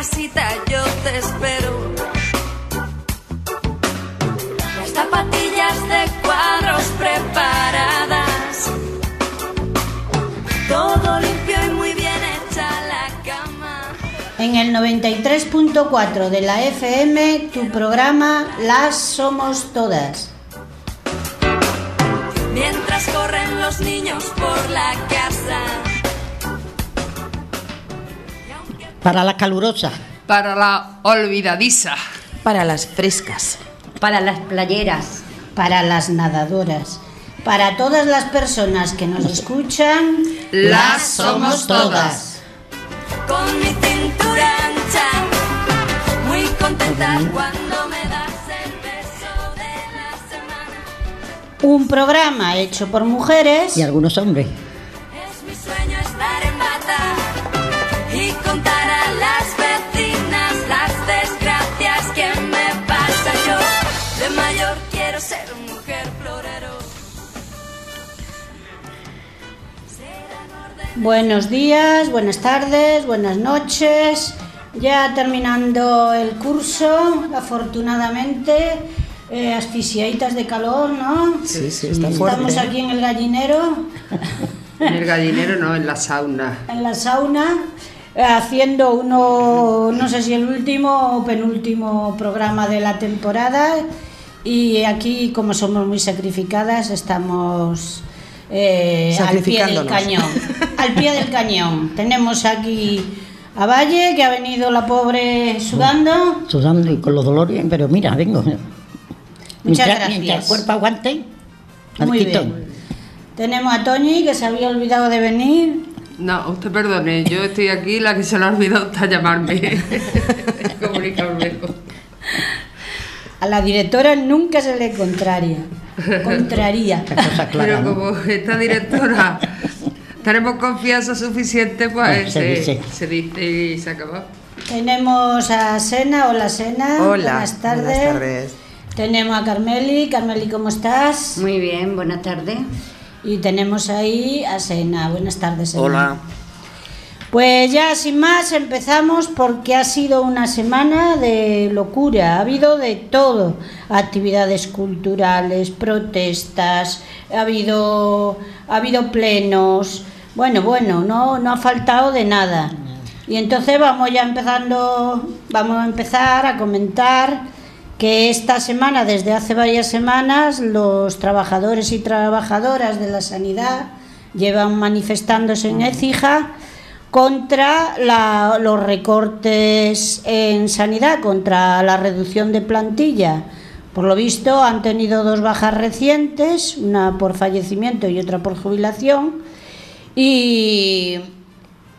casita yo te espero. Las zapatillas de cuadros preparadas. Todo limpio y muy bien hecha la cama. En el 93.4 de la FM, tu programa Las Somos Todas. Mientras corren los niños por la casa. Para la calurosa. Para la olvidadiza. Para las frescas. Para las playeras. Para las nadadoras. Para todas las personas que nos escuchan, Las somos todas. Con mi cintura ancha. Muy contenta cuando me das el beso de la semana. Un programa hecho por mujeres Y algunos hombres. Buenos días, buenas tardes, buenas noches. Ya terminando el curso, afortunadamente, eh, asfixiaditas de calor, ¿no? Sí, sí, está Estamos fuerte. aquí en el gallinero, En el gallinero no, en la sauna. en la sauna, eh, haciendo uno, no sé si el último o penúltimo programa de la temporada. Y aquí, como somos muy sacrificadas, estamos eh, al pie del cañón. Al pie del cañón. Tenemos aquí a Valle, que ha venido la pobre sudando. Sudando y con los dolores, pero mira, vengo. Muchas mientras, gracias. mientras el cuerpo aguante, Muy bien. Tenemos a Toñi, que se había olvidado de venir. No, usted perdone, yo estoy aquí, la que se le ha olvidado está llamarme. Comunicarme. A la directora nunca se le contraria. Contraría. Cosa clara, Pero ¿no? como esta directora tenemos confianza suficiente, pues se se, dice. se dice y se acabó. Tenemos a Sena. Hola, Sena. Hola, Buenas tardes. buenas tardes. Tenemos a Carmeli. Carmeli, ¿cómo estás? Muy bien, buenas tardes. Y tenemos ahí a Sena. Buenas tardes, Sena. Hola. Pues ya sin más empezamos porque ha sido una semana de locura, ha habido de todo, actividades culturales, protestas, ha habido, ha habido plenos, bueno, bueno, no, no ha faltado de nada. Y entonces vamos ya empezando, vamos a empezar a comentar que esta semana, desde hace varias semanas, los trabajadores y trabajadoras de la sanidad llevan manifestándose en Écija contra los recortes en sanidad, contra la reducción de plantilla. Por lo visto han tenido dos bajas recientes, una por fallecimiento y otra por jubilación. Y,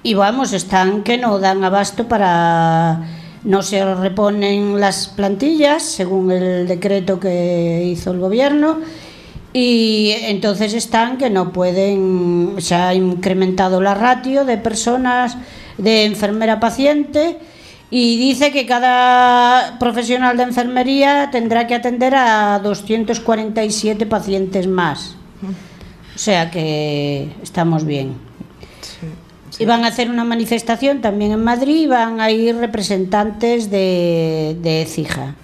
y vamos, están que no dan abasto para... No se reponen las plantillas según el decreto que hizo el gobierno y entonces están que no pueden, se ha incrementado la ratio de personas de enfermera paciente y dice que cada profesional de enfermería tendrá que atender a 247 pacientes más. O sea que estamos bien. Y van a hacer una manifestación también en Madrid y van a ir representantes de, de Écija.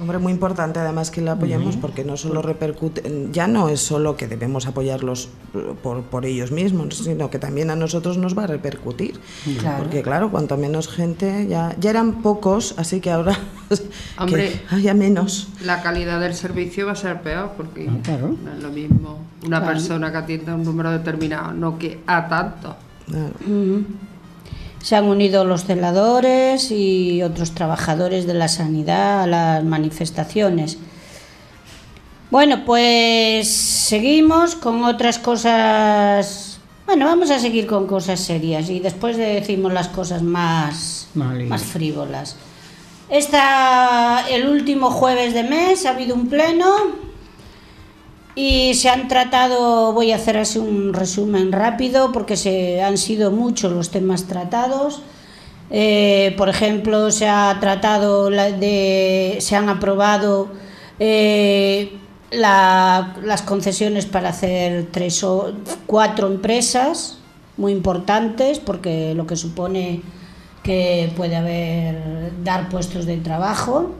Hombre, muy importante además que la apoyemos porque no solo repercute, ya no es solo que debemos apoyarlos por, por ellos mismos, sino que también a nosotros nos va a repercutir. Claro. Porque claro, cuanto menos gente, ya, ya eran pocos, así que ahora Hombre. que haya menos. La calidad del servicio va a ser peor porque Ah, claro. no es lo mismo una Claro. persona que atienda un número determinado, no que a tanto. Claro. Ujú. Se han unido los celadores y otros trabajadores de la sanidad a las manifestaciones. Bueno, pues seguimos con otras cosas. Bueno, vamos a seguir con cosas serias y después decimos las cosas más, más frívolas. Esta, el último jueves de mes ha habido un pleno y se han tratado, voy a hacer así un resumen rápido porque se han sido muchos los temas tratados. Eh, por ejemplo, se ha tratado de, se han aprobado eh, la- las concesiones para hacer tres o cuatro empresas muy importantes porque lo que supone que puede haber dar puestos de trabajo.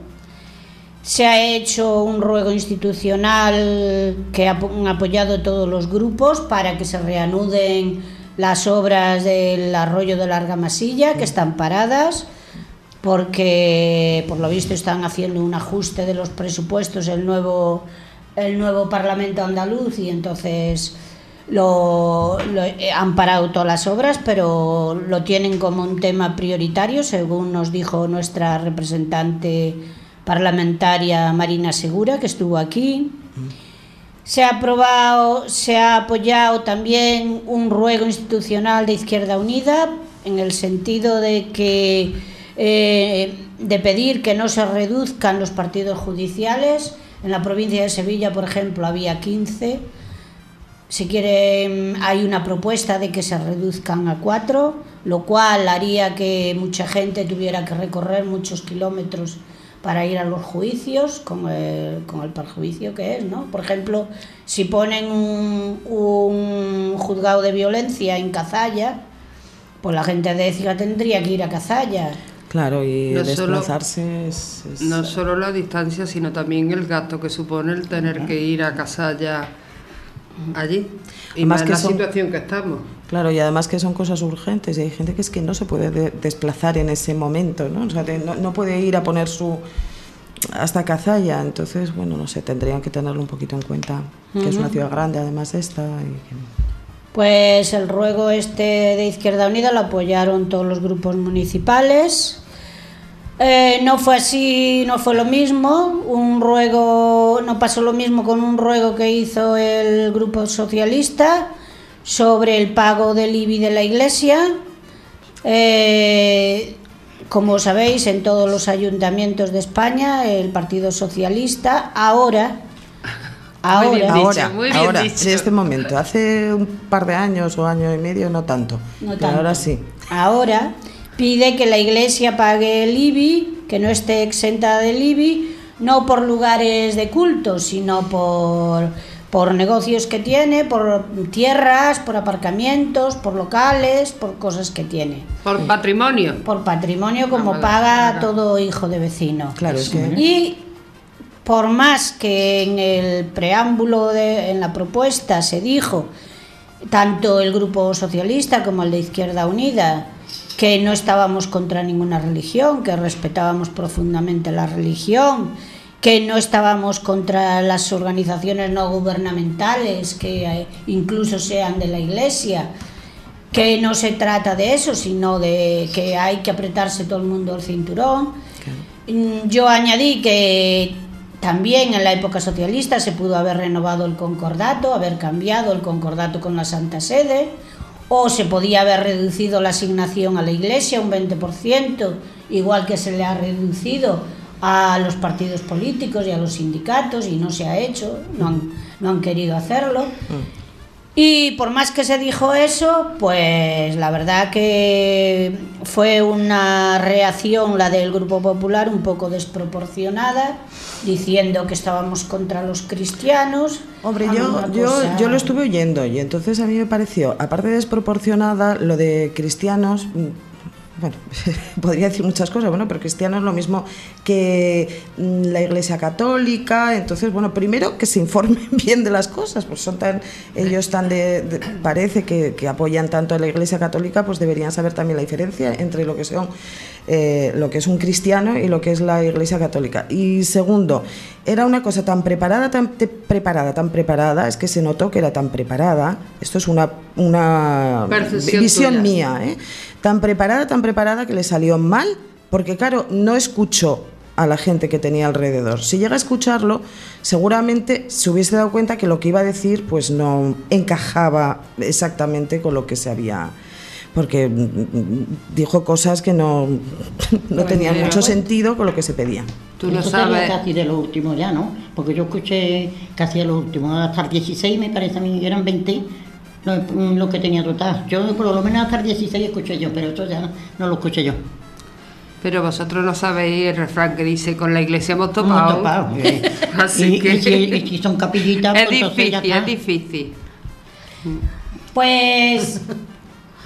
Se ha hecho un ruego institucional que han apoyado todos los grupos para que se reanuden las obras del arroyo de Larga Masilla, que están paradas, porque por lo visto están haciendo un ajuste de los presupuestos el nuevo, el nuevo Parlamento andaluz y entonces lo, lo- eh, han parado todas las obras, pero lo tienen como un tema prioritario, según nos dijo nuestra representante parlamentaria Marina Segura, que estuvo aquí. Se ha aprobado, se ha apoyado también un ruego institucional de Izquierda Unida en el sentido de que eh, de pedir que no se reduzcan los partidos judiciales. En la provincia de Sevilla, por ejemplo, había 15. Si quiere, mm, hay una propuesta de que se reduzcan a cuatro, lo cual haría que mucha gente tuviera que recorrer muchos kilómetros para ir a los juicios, con el, con el perjuicio que es, ¿no? Por ejemplo, si ponen un, un juzgado de violencia en Cazalla, pues la gente de Écija tendría que ir a Cazalla. Claro, y No solo- desplazarse es, es- No solo la distancia, sino también el gasto que supone el tener que ir a Casalla allí. Y Además más que la son- situación que estamos. Claro, y además que son cosas urgentes y hay gente que es que no se puede de- desplazar en ese momento, ¿no? O sea, no, no puede ir a poner su hasta Cazalla, entonces, bueno, no sé, tendrían que tenerlo un poquito en cuenta, que es una ciudad grande además esta y Pues el ruego este de Izquierda Unida lo apoyaron todos los grupos municipales. Eh, no fue así, no fue lo mismo. Un ruego, no pasó lo mismo con un ruego que hizo el grupo socialista sobre el pago del IBI de la Iglesia. Eh, como sabéis, en todos los ayuntamientos de España, el Partido Socialista ahora, Muy bien ahora, dicho, ahora, muy bien ahora, dicho. en este momento, hace un par de años o año y medio, no tanto, No pero tanto. ahora sí. Ahora pide que la iglesia pague el IBI, que no esté exenta del IBI, no por lugares de culto, sino por, por negocios que tiene, por tierras, por aparcamientos, por locales, por cosas que tiene. Por patrimonio. Por patrimonio como Vamos, paga claro. todo hijo de vecino. Claro, que Y por más que en el preámbulo, de, en la propuesta, se dijo, tanto el Grupo Socialista como el de Izquierda Unida, que no estábamos contra ninguna religión, que respetábamos profundamente la religión, que no estábamos contra las organizaciones no gubernamentales, que eh, incluso sean de la Iglesia, que no se trata de eso, sino de que hay que apretarse todo el mundo el cinturón. Mm, Yo añadí que también en la época socialista se pudo haber renovado el concordato, haber cambiado el concordato con la Santa Sede, o se podía haber reducido la asignación a la Iglesia un 20%, igual que se le ha reducido a los partidos políticos y a los sindicatos, y no se ha hecho, no han, no han querido hacerlo. Y por más que se dijo eso, pues la verdad que fue una reacción, la del Grupo Popular, un poco desproporcionada, diciendo que estábamos contra los cristianos. Hombre, yo, yo, cosa- yo lo estuve oyendo y entonces a mí me pareció, aparte de desproporcionada, lo de cristianos, mm, bueno, podría decir muchas cosas, bueno, pero cristiano es lo mismo que mm, la Iglesia Católica, entonces, bueno, primero que se informen bien de las cosas, pues son tan, ellos tan de, de- parece que, que apoyan tanto a la Iglesia Católica, pues deberían saber también la diferencia entre lo que son, eh, lo que es un cristiano y lo que es la Iglesia Católica. Y segundo, era una cosa tan preparada, tan te- preparada, tan preparada, es que se notó que era tan preparada, esto es una, una Percepción visión tuya. mía, ¿eh? Tan preparada, tan preparada que le salió mal, porque claro, no escuchó a la gente que tenía alrededor. Si llega a escucharlo, seguramente se hubiese dado cuenta que lo que iba a decir pues no encajaba exactamente con lo que se había porque mm, mm, dijo cosas que no, no tenían mucho sentido con lo que se pedía. Tú sería sabes. casi de lo último ya, ¿no? Porque yo escuché casi a lo último, hasta el 16 me parece a mí, eran 20 lo, lo que tenía total. Yo por lo menos hasta el 16 escuché yo, pero esto ya no lo escuché yo. Pero vosotros no sabéis el refrán que dice con la iglesia hemos Hemos topado. topado, eh. Así y, que y si, y si son capillitas, es pues ya difícil, es difícil. Pues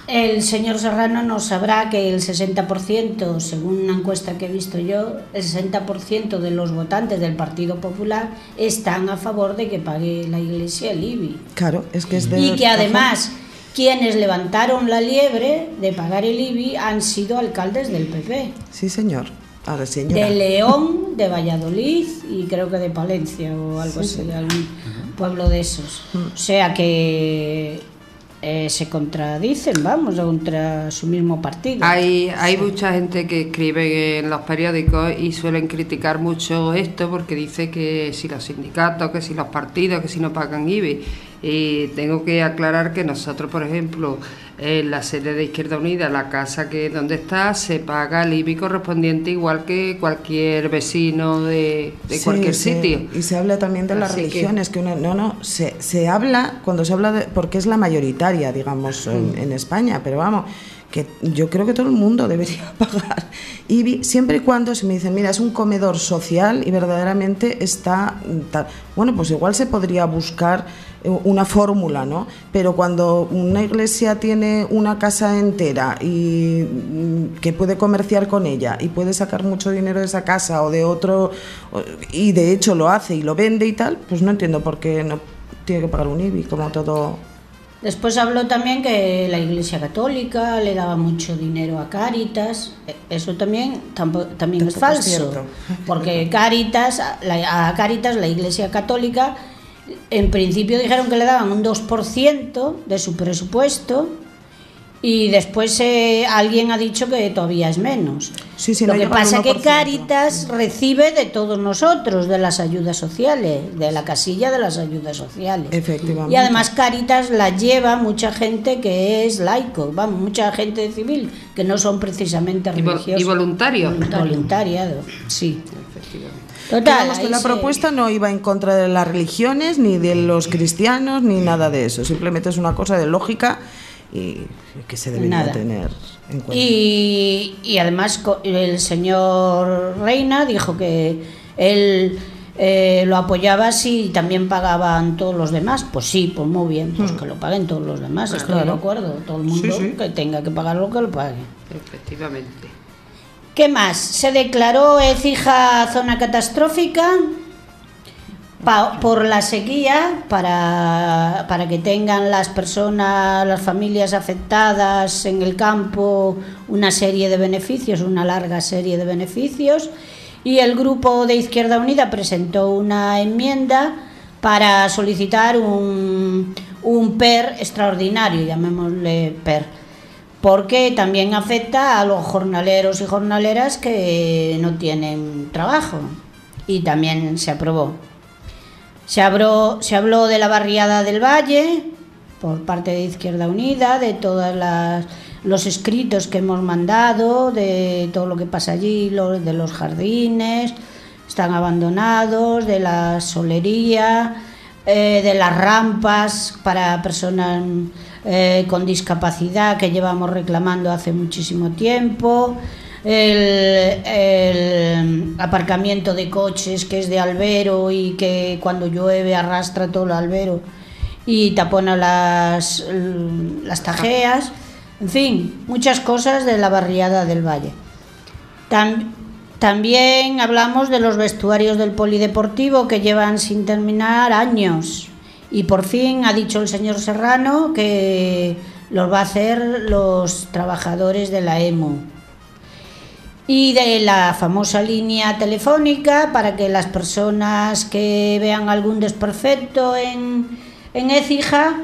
El señor Serrano nos sabrá que el 60%, según una encuesta que he visto yo, el 60% de los votantes del Partido Popular están a favor de que pague la Iglesia el IBI. Claro, es que es de... Y que además quienes levantaron la liebre de pagar el IBI han sido alcaldes del PP. Sí, señor. De León, de Valladolid y creo que de Palencia o algo así, de algún pueblo de esos. Mm. O sea que eh, se contradicen, vamos, contra su mismo partido. Hay, hay mucha gente que escribe en los periódicos y suelen criticar mucho esto porque dice que si los sindicatos, que si los partidos, que si no pagan IBI. Y tengo que aclarar que nosotros, por ejemplo, en la sede de Izquierda Unida, la casa que donde está, se paga el IBI correspondiente igual que cualquier vecino de, de Sí, cualquier sí. sitio. Y se habla también de las Así que- religiones, que, una- no, no, se, se habla, cuando se habla de, porque es la mayoritaria, digamos, Mm. en, en España, pero vamos, que yo creo que todo el mundo debería pagar IBI, siempre y cuando se me dicen, mira, es un comedor social y verdaderamente está mm, tal. Bueno, pues igual se podría buscar una fórmula, ¿no? Pero cuando una iglesia tiene una casa entera y mm, que puede comerciar con ella y puede sacar mucho dinero de esa casa o de otro y de hecho lo hace y lo vende y tal, pues no entiendo por qué no tiene que pagar un IBI como todo. Después habló también que la Iglesia Católica le daba mucho dinero a Cáritas. E- Eso también también es Tampoco es falso, porque Cáritas, la- a Cáritas, la Iglesia Católica, en principio dijeron que le daban un 2% de su presupuesto y después eh, alguien ha dicho que todavía es menos. Sí, sí, Lo que pasa es que 1%. Cáritas recibe de todos nosotros, de las ayudas sociales, de la casilla de las ayudas sociales. Efectivamente. Y además Cáritas la lleva mucha gente que es laico, vamos, mucha gente civil que no son precisamente Y, religiosos. y voluntario. Voluntariado, sí. Efectivamente. Total, Digamos que ahí la propuesta no iba en contra de las religiones, ni de los cristianos, ni nada de eso. Simplemente es una cosa de lógica y que se debería Nada. tener en cuenta. Y, y además el señor Reina dijo que él eh, lo apoyaba si también pagaban todos los demás. Pues sí, pues muy bien, pues que lo paguen todos los demás, estoy de acuerdo. Todo el mundo sí. que tenga que pagar lo que lo pague. Efectivamente. ¿Qué más? Se declaró Écija zona catastrófica por la sequía para, para que tengan las personas, las familias afectadas en el campo una serie de beneficios, una larga serie de beneficios. Y el grupo de Izquierda Unida presentó una enmienda para solicitar un, un PER extraordinario, llamémosle PER porque también afecta a los jornaleros y jornaleras que no tienen trabajo y también se aprobó. Se, habló- de la barriada del Valle por parte de Izquierda Unida, de todos los escritos que hemos mandado, de todo lo que pasa allí, de los jardines, están abandonados, de la solería, eh, de las rampas para personas eh, con discapacidad que llevamos reclamando hace muchísimo tiempo, el, aparcamiento de coches que es de albero y que cuando llueve arrastra todo el albero y tapona las, las tajeas, en fin, muchas cosas de la barriada del valle. Tam- también hablamos de los vestuarios del polideportivo que llevan sin terminar años. Y por fin ha dicho el señor Serrano que los va a hacer los trabajadores de la EMU. Y de la famosa línea telefónica para que las personas que vean algún desperfecto en, en Écija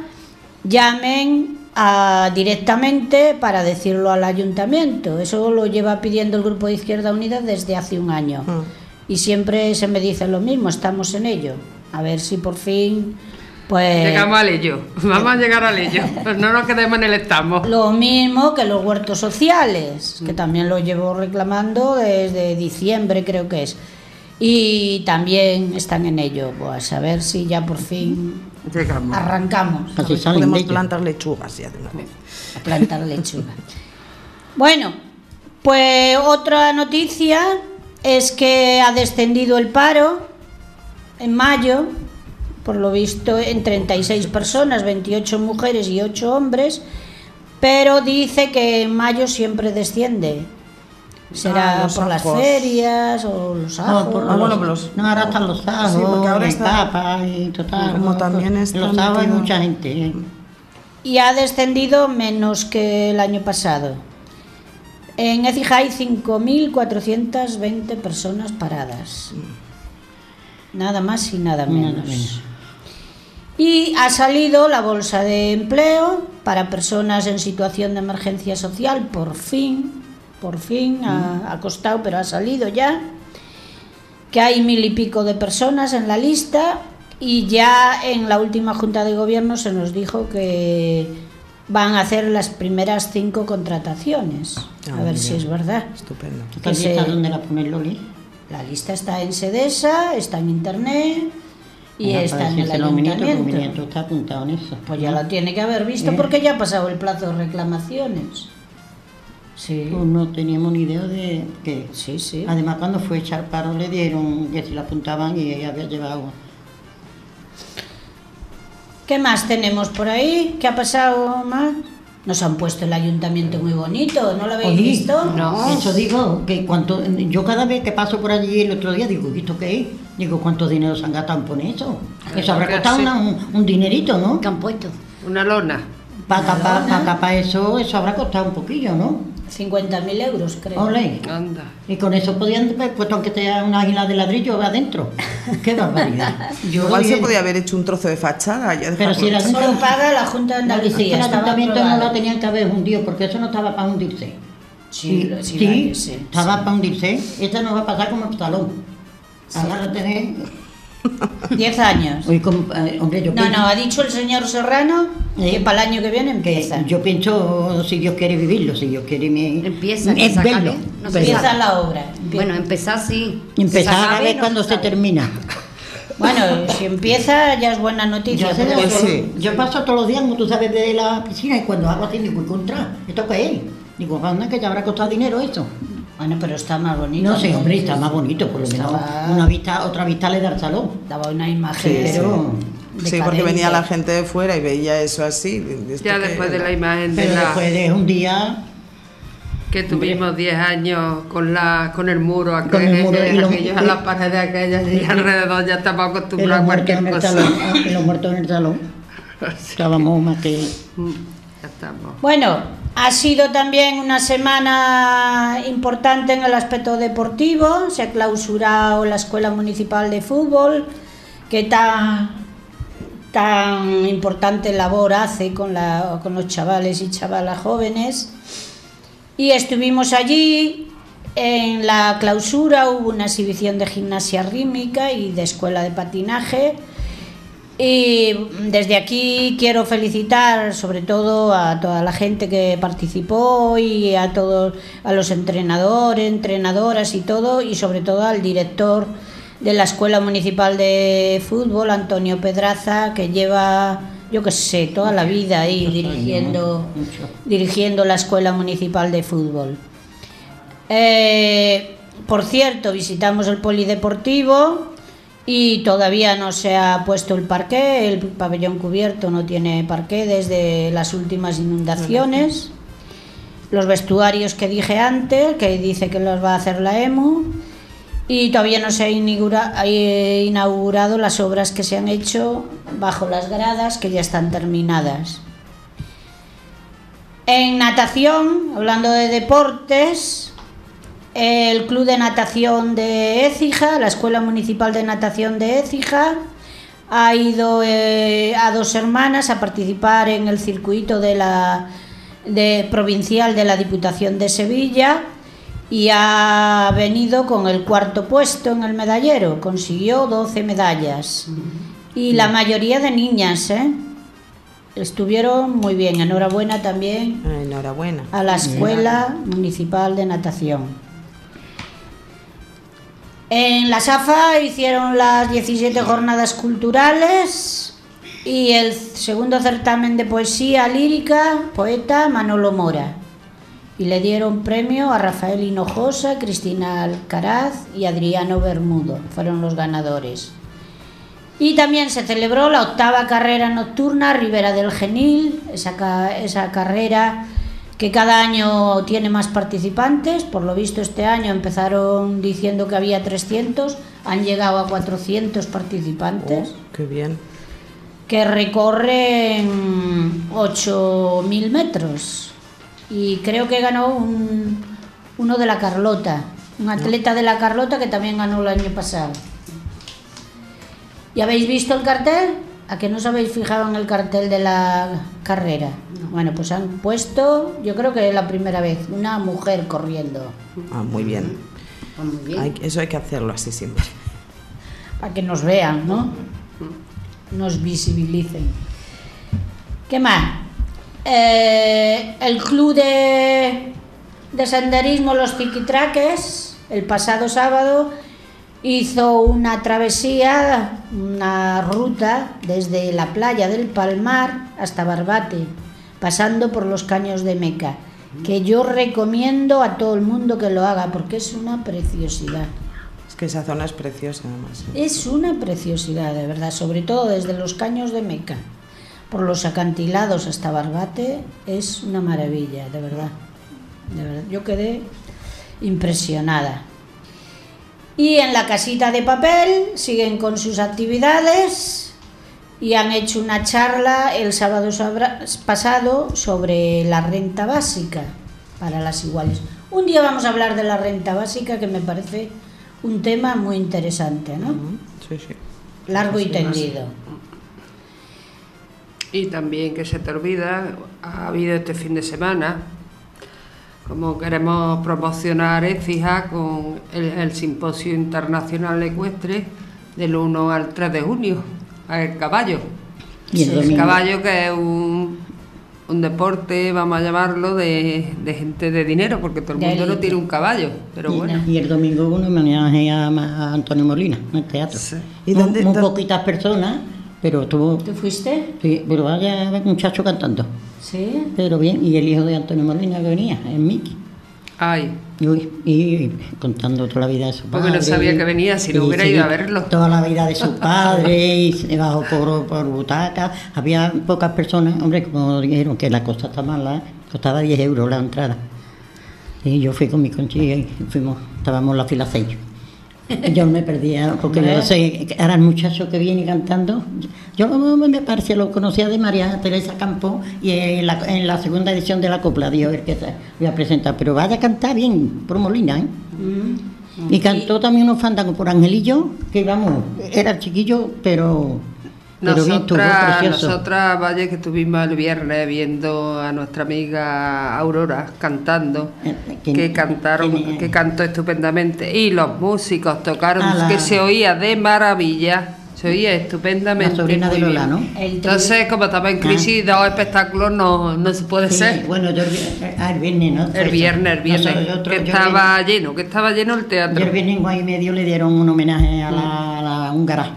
llamen a- directamente para decirlo al ayuntamiento. Eso lo lleva pidiendo el Grupo de Izquierda Unida desde hace un año. Mm. Y siempre se me dice lo mismo, estamos en ello. A ver si por fin, pues... Llegamos al ello. Vamos a llegar al ello. No nos quedemos en el estamos. Lo mismo que los huertos sociales, que también lo llevo reclamando desde diciembre creo que es. Y también están en ello, pues a ver si ya por fin Llegamos. arrancamos Así Podemos plantar lechugas ya de una vez. a plantar lechuga. Bueno, pues otra noticia es que ha descendido el paro en mayo, por lo visto en 36 personas, 28 mujeres y 8 hombres, pero dice que en mayo siempre desciende. Será Ah, por las ferias o los ajos. No, por Ah, bueno, pues los- no, ahora están los ajos, Sí, porque ahora está- papa y total. Como ¿no? también está los ajos hay mucha gente. y ha descendido menos que el año pasado. En Écija hay 5.420 personas paradas. Nada más y nada menos. Nada menos. Y ha salido la bolsa de empleo para personas en situación de emergencia social, por fin, por fin, ha, ha costado, pero ha salido ya. Que hay mil y pico de personas en la lista y ya en la última junta de gobierno se nos dijo que van a hacer las primeras cinco contrataciones. Ah, a ver si es verdad. Estupendo. ¿Esta Que lista dónde la pone Loli? La lista está en Sedesa, está en internet y Ah, está en el ayuntamiento. está apuntado en eso. Pues ya lo tiene que haber visto Eh. porque ya ha pasado el plazo de reclamaciones. Sí, Pues no teníamos ni idea de que... sí, sí. Además, cuando fue a echar paro le dieron que si la apuntaban y ella había llevado... ¿Qué más tenemos por ahí? ¿Qué ha pasado más? Nos han puesto el ayuntamiento muy bonito, ¿no lo habéis Oye, visto? No. Eso digo, que cuanto, yo cada vez que paso por allí el otro día digo, ¿esto qué es? Digo, ¿cuánto dinero se han gastado en poner eso? Eso habrá que costado una- un, un dinerito, ¿no? ¿Qué han puesto? Una lona. Para tapar, para tapar eso, eso habrá costado un poquillo, ¿no? 50.000 euros, creo. Ole. Anda. Y con eso podían haber puesto aunque sea una águila de ladrillo adentro. ¡Qué barbaridad! Yo Igual se podía haber hecho un trozo de fachada. Ya Pero si era Solo paga la Junta de Andalucía. el ayuntamiento no la tenían que haber hundido porque eso no estaba para hundirse. Sí, lo- sí, sí, sí, estaba sí. para hundirse. Esta no va a pasar como el salón. Ahora la tenés. 10 años. Eh, hombre, yo No, pienso, no, ha dicho el señor Serrano que Eh, para el año que viene que empieza. yo pienso, si Dios quiere vivirlo, si Dios quiere me, Empieza, es que verlo. no. Empieza la obra. empieza. Bueno, empezar sí. Empezar a ver no cuando se termina. Bueno, si empieza ya es buena noticia. Yo, sé sí. paso todos los días, como tú sabes, de la piscina y cuando hago así digo, contra, ¿esto qué es? Digo, anda que ya habrá costado dinero eso. Bueno, pero está más bonito. No sé, hombre, está más bonito, por lo menos Estaba- una vista, otra vista le da al salón. Daba una imagen. Sí, Pero, Sí, porque venía la gente de fuera y veía eso así. ¿esto Ya después de la imagen de pero la después de un día, que tuvimos 10 años con la con el muro aquel, Con el muro y lo- aquellos a las paredes aquellas y alrededor ya los acostumbrados a cualquier el cosa. los muertos en el salón, estábamos más que... Ya estamos. Bueno, ha sido también una semana importante en el aspecto deportivo. Se ha clausurado la Escuela Municipal de Fútbol, que tan, tan importante labor hace con, la, con los chavales y chavalas jóvenes. Y estuvimos allí. En la clausura hubo una exhibición de gimnasia rítmica y de escuela de patinaje. Y desde aquí quiero felicitar sobre todo a toda la gente que participó y a todos a los entrenadores, entrenadoras y todo y sobre todo al director de la Escuela Municipal de Fútbol, Antonio Pedraza, que lleva yo que sé, toda la vida ahí dirigiendo dirigiendo la Escuela Municipal de Fútbol. Eh, por cierto, visitamos el polideportivo y todavía no se ha puesto el parqué, el pabellón cubierto no tiene parqué desde las últimas inundaciones. Los vestuarios que dije antes, que dice que los va a hacer la EMU. Y todavía no se ha ha inaugurado las obras que se han hecho bajo las gradas, que ya están terminadas. En natación, hablando de deportes, el Club de Natación de Écija, la Escuela Municipal de Natación de Écija, ha ido eh, a dos hermanas a participar en el circuito de la de, provincial de la Diputación de Sevilla y ha venido con el cuarto puesto en el medallero, consiguió 12 medallas y la mayoría de niñas, ¿eh? Estuvieron muy bien, enhorabuena también Ah, Enhorabuena. a la Escuela Municipal de Natación. En la SAFA hicieron las 17 jornadas culturales y el segundo certamen de poesía lírica, poeta Manolo Mora. Y le dieron premio a Rafael Hinojosa, Cristina Alcaraz y Adriano Bermudo. Fueron los ganadores. Y también se celebró la octava carrera nocturna Ribera del Genil, esa, esa carrera que cada año tiene más participantes. Por lo visto este año empezaron diciendo que había 300, han llegado a 400 participantes Oh, qué bien. que recorren 8.000 metros. Y creo que ganó un- uno de la Carlota, un atleta de la Carlota que también ganó el año pasado. ¿Y habéis visto el cartel? ¿A que no os habéis fijado en el cartel de la carrera? Bueno, pues han puesto, yo creo que es la primera vez, una mujer corriendo, Ah, muy bien. Pues muy bien. Hay- eso hay que hacerlo así siempre. para que nos vean, ¿no? Nos visibilicen. ¿Qué más? Eh, el club de, de senderismo Los Tiquitraques, el pasado sábado, hizo una travesía, una ruta desde la playa del Palmar hasta Barbate, pasando por los caños de Meca, que yo recomiendo a todo el mundo que lo haga porque es una preciosidad. Es que esa zona es preciosa además. Es una preciosidad, de verdad, sobre todo desde los caños de Meca, por los acantilados hasta Barbate, es una maravilla, de verdad. De verdad, yo quedé impresionada. Y en la casita de papel siguen con sus actividades y han hecho una charla el sábado pasado sobre la renta básica para las iguales. Un día vamos a hablar de la renta básica que me parece un tema muy interesante, ¿no? Sí, sí. Largo y tendido. Y también que se te olvida, ha habido este fin de semana, como queremos promocionar Écija con el, el Simposio Internacional Ecuestre del 1 al 3 de junio, el caballo. Y el El caballo que es un, un deporte, vamos a llamarlo, de, de gente de dinero, porque todo el mundo no tiene un caballo, pero y, bueno. y el domingo un homenaje a, a Antonio Molina en el teatro. Sí. ¿Y dónde- muy poquitas personas, pero tuvo. ¿Tú fuiste? Sí, pero vaya muchacho cantando. Sí. Pero bien, y el hijo de Antonio Molina que venía, el Miki. Ay, Y, contando toda la vida de su padre. Porque no sabía que venía, si no hubiera ido a verlo. Toda la vida de su padre, y se bajó por, por butaca. Había pocas personas, hombre, como dijeron que la costa está mala, costaba 10 euros la entrada. Y yo fui con mi conchilla y fuimos, estábamos en la fila 6. Yo me perdía, porque yo sé, era el muchacho que viene cantando. Yo me parecía, lo conocía de María Teresa Campo y en la, en la segunda edición de la copla, dijo el que se voy a presentar. Pero vaya a cantar bien, por Molina, ¿eh? Mm. Y cantó también unos fandangos por Angelillo, que vamos, era chiquillo, pero, pero bien, Nosotras, nosotras, vaya que estuvimos el viernes viendo a nuestra amiga Aurora cantando, Eh, ¿quién- que cantaron, que cantó estupendamente, y los músicos tocaron, Ah, la- que se oía de maravilla, se oía estupendamente. La sobrina de Lola. ¿no? Entonces, como estaba en crisis, dos espectáculos no, no se puede Sí, ser. bueno, yo el vi- ah, el viernes, ¿no? El viernes, el viernes, Nosotros- que estaba lleno, que estaba lleno el teatro. yo el viernes en y medio le dieron un homenaje a la, a la húngara.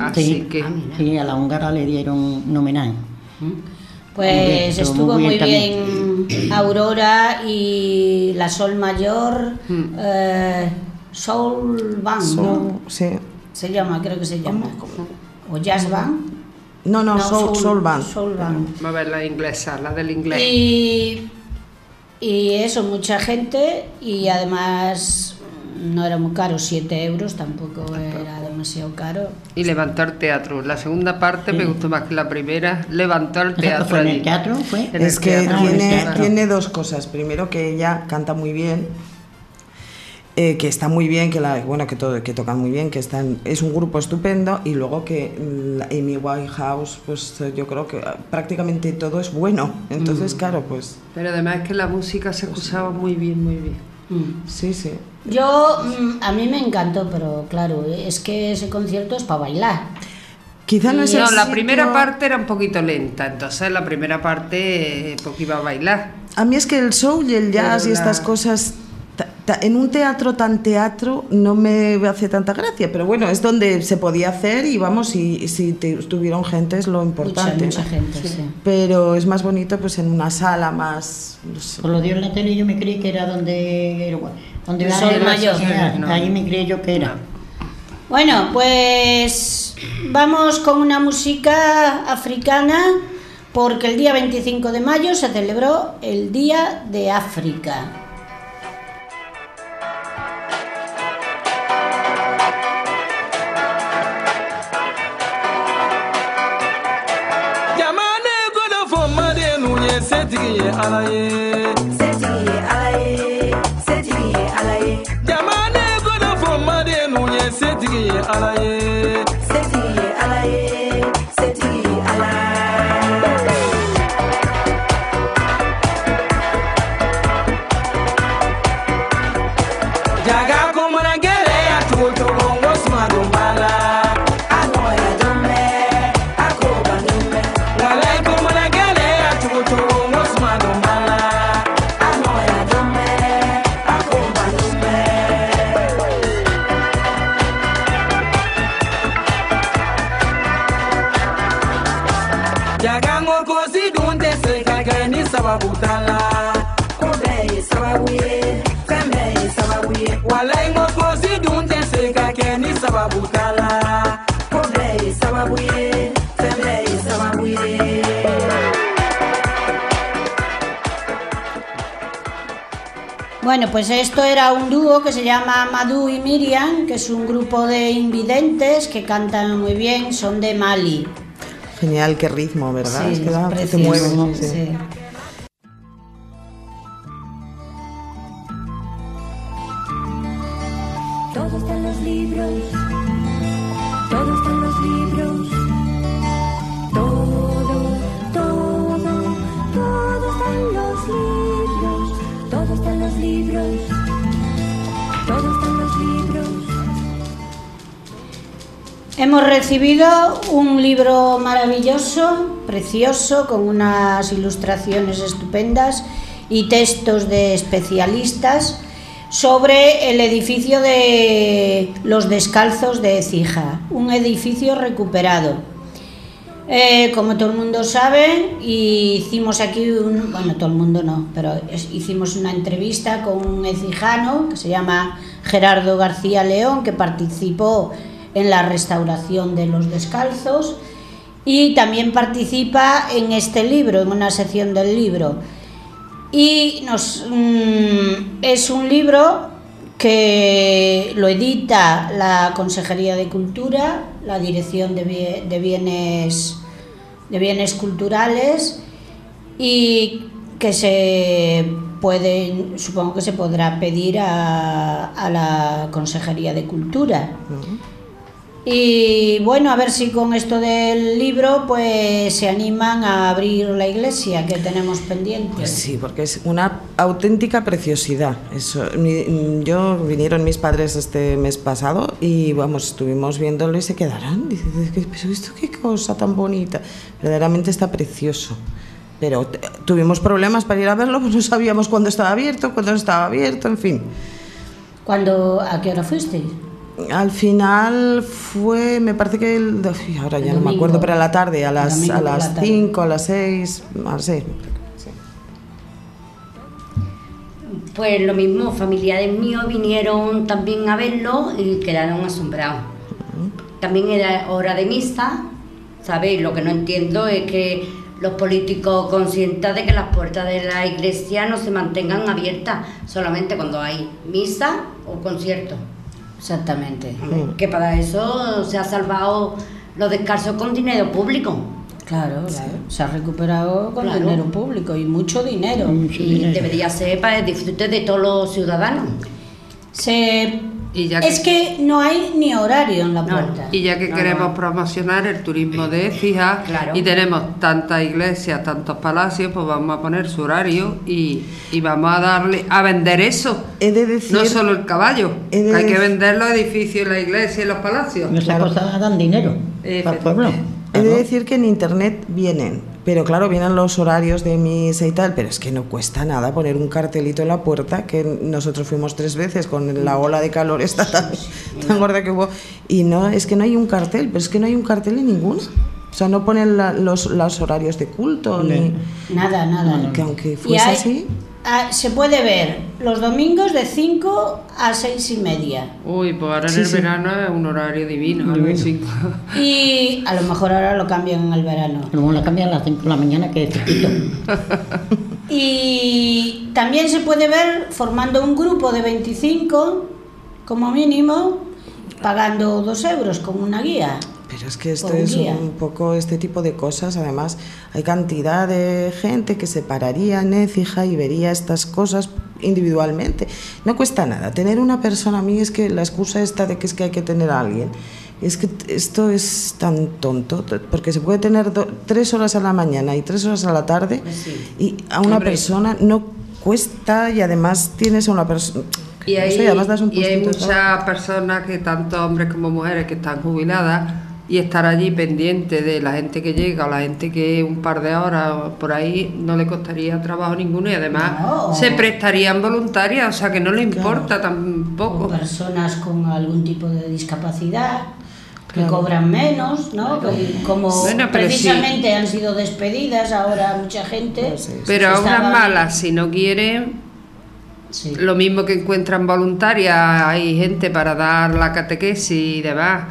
Así Sí, que, sí, a la húngara le dieron un homenaje. Pues Estuvo estuvo muy muy bien Aurora y la Sol Mayor, eh, Soul Band, ¿no? Soul- sí. Se llama, creo que se llama. O Jazz Band. No, no, Soul, Soul Band. Soul Band. vamos a ver la inglesa, la del inglés. Y, y eso, mucha gente y además no era muy caro, 7 euros tampoco era demasiado caro. Y levantó el teatro. La segunda parte me gustó más que la primera. ¿Eso teatro. fue en el teatro? ¿Fue? En Es el que teatro. Tiene, teatro. tiene dos cosas. Primero que ella canta muy bien, eh, que está muy bien, que la, bueno que todo, que tocan muy bien, que están, es un grupo estupendo y luego que mm, Amy Winehouse, pues yo creo que prácticamente todo es bueno. Entonces, claro, pues Pero además es que la música se escuchaba muy bien, muy bien. Mm. sí, sí. Yo, mm, a mí me encantó, pero claro, es que ese concierto es para bailar. Quizá no es el No, la sitio- primera parte era un poquito lenta, entonces la primera parte eh, porque iba a bailar. A mí es que el soul y el jazz Pero y estas la- cosas ta- ta- en un teatro tan teatro no me hace tanta gracia, pero bueno, es donde se podía hacer y vamos, y, y si te- tuvieron gente es lo Mucha, importante. mucha ¿no? gente, sí. Pero es más bonito pues en una sala más... no sé. Por lo dio en la tele yo me creí que era donde... Donde la Mayor. sociedad. No. Ahí me creí yo que era. Bueno, pues vamos con una música africana porque el día 25 de mayo se celebró el Día de África. Setigi ye jaga n ko kosi dun tɛ se ka kɛ ni sababu t'a la Ko bɛɛ ye sababu ye, fɛn bɛɛ ye sababu ye. walayi ko kosi dun tɛ se ka kɛ ni sababu t'a la Ko bɛɛ ye sababu ye, fɛn bɛɛ ye sababu ye. Bueno, pues esto era un dúo que se llama Madú y Miriam, que es un grupo de invidentes que cantan muy bien, son de Mali. Genial, qué ritmo, ¿verdad? Sí, es que da- te precioso, mueve. sí. Recibido un libro maravilloso, precioso, con unas ilustraciones estupendas y textos de especialistas sobre el edificio de los descalzos de Écija, un edificio recuperado. Eh, como todo el mundo sabe, hicimos aquí un, bueno, todo el mundo no, pero hicimos una entrevista con un ecijano que se llama Gerardo García León, que participó en la restauración de los descalzos y también participa en este libro, en una sección del libro. Y mm, es un libro que lo edita la Consejería de Cultura, la Dirección de, Bie- de Bienes, de Bienes Culturales y que se puede, supongo que se podrá pedir a la Consejería de Cultura. Y bueno, a ver si con esto del libro pues se animan a abrir la iglesia que tenemos pendiente. Pues sí, porque es una auténtica preciosidad. Eso, mi- yo vinieron mis padres este mes pasado y vamos, estuvimos viéndolo y se quedaron. Dice, pero esto qué cosa tan bonita. Verdaderamente está precioso. Pero tuvimos problemas para ir a verlo, pues no sabíamos cuándo estaba abierto, cuándo no estaba abierto, en fin. Cuando, ¿A qué hora fuisteis? Al final fue, me parece que el, uy, ahora ya El no me acuerdo, pero a la tarde, a las, domingo a por la las tarde. 5, a las 6, a las 6. Pues lo mismo, familiares míos vinieron también a verlo y quedaron asombrados. También era hora de misa, ¿sabéis? Lo que no entiendo es que los políticos conscientes de que las puertas de la iglesia no se mantengan abiertas solamente cuando hay misa o concierto. Exactamente. Que para eso se ha salvado los descalzos con dinero público. Claro, claro. Se ha recuperado con Claro. dinero público y mucho dinero. Y debería ser para el disfrute de todos los ciudadanos. Se... Y ya Es que no hay ni horario en la No, puerta. Y ya que No, queremos no. promocionar el turismo de Écija Claro. y tenemos tantas iglesias, tantos palacios, pues vamos a poner su horario y, y vamos a darle a vender eso. He de decir, No solo el caballo, He de que hay que vender los edificios, la iglesia y los palacios. Esas cosas dan dinero para el pueblo. he de decir que en internet vienen, pero claro, vienen los horarios de misa y tal, pero es que no cuesta nada poner un cartelito en la puerta, que nosotros fuimos tres veces con la ola de calor esta tan, tan gorda que hubo, y no, es que no hay un cartel, pero es que no hay un cartel en ninguno. O sea, no ponen la- los, los horarios de culto, ni, Nada, nada. que aunque fuese así. Ah, se puede ver los domingos de 5 a 6 y media. Uy, pues ahora en el verano es un horario divino. cinco. Y a lo mejor ahora lo cambian en el verano. Luego la cambian a las 5 de la mañana, que es chiquito. Y también se puede ver formando un grupo de 25 como mínimo, pagando 2 euros con una guía. Pero es que esto es un poco este tipo de cosas. Además, hay cantidad de gente que se pararía en Écija y vería estas cosas individualmente. No cuesta nada. Tener una persona, a mí es que la excusa esta de que es que hay que tener a alguien. Es que esto es tan tonto, porque se puede tener do- tres horas a la mañana y tres horas a la tarde, y a una Hombre. persona no cuesta y además tienes a una persona. Y hay, además das un y hay muchas personas, que tanto hombres como mujeres, que están jubiladas y estar allí pendiente de la gente que llega o la gente que un par de horas o por ahí no le costaría trabajo ninguno y además No. se prestarían voluntarias, o sea que no le importa O tampoco. personas con algún tipo de discapacidad que cobran menos, ¿no? Que Como Bueno, precisamente han sido despedidas ahora mucha gente. Pues sí, sí. Pero a unas malas, si no quieren, Sí. lo mismo que encuentran voluntarias, hay gente para dar la catequesis y demás,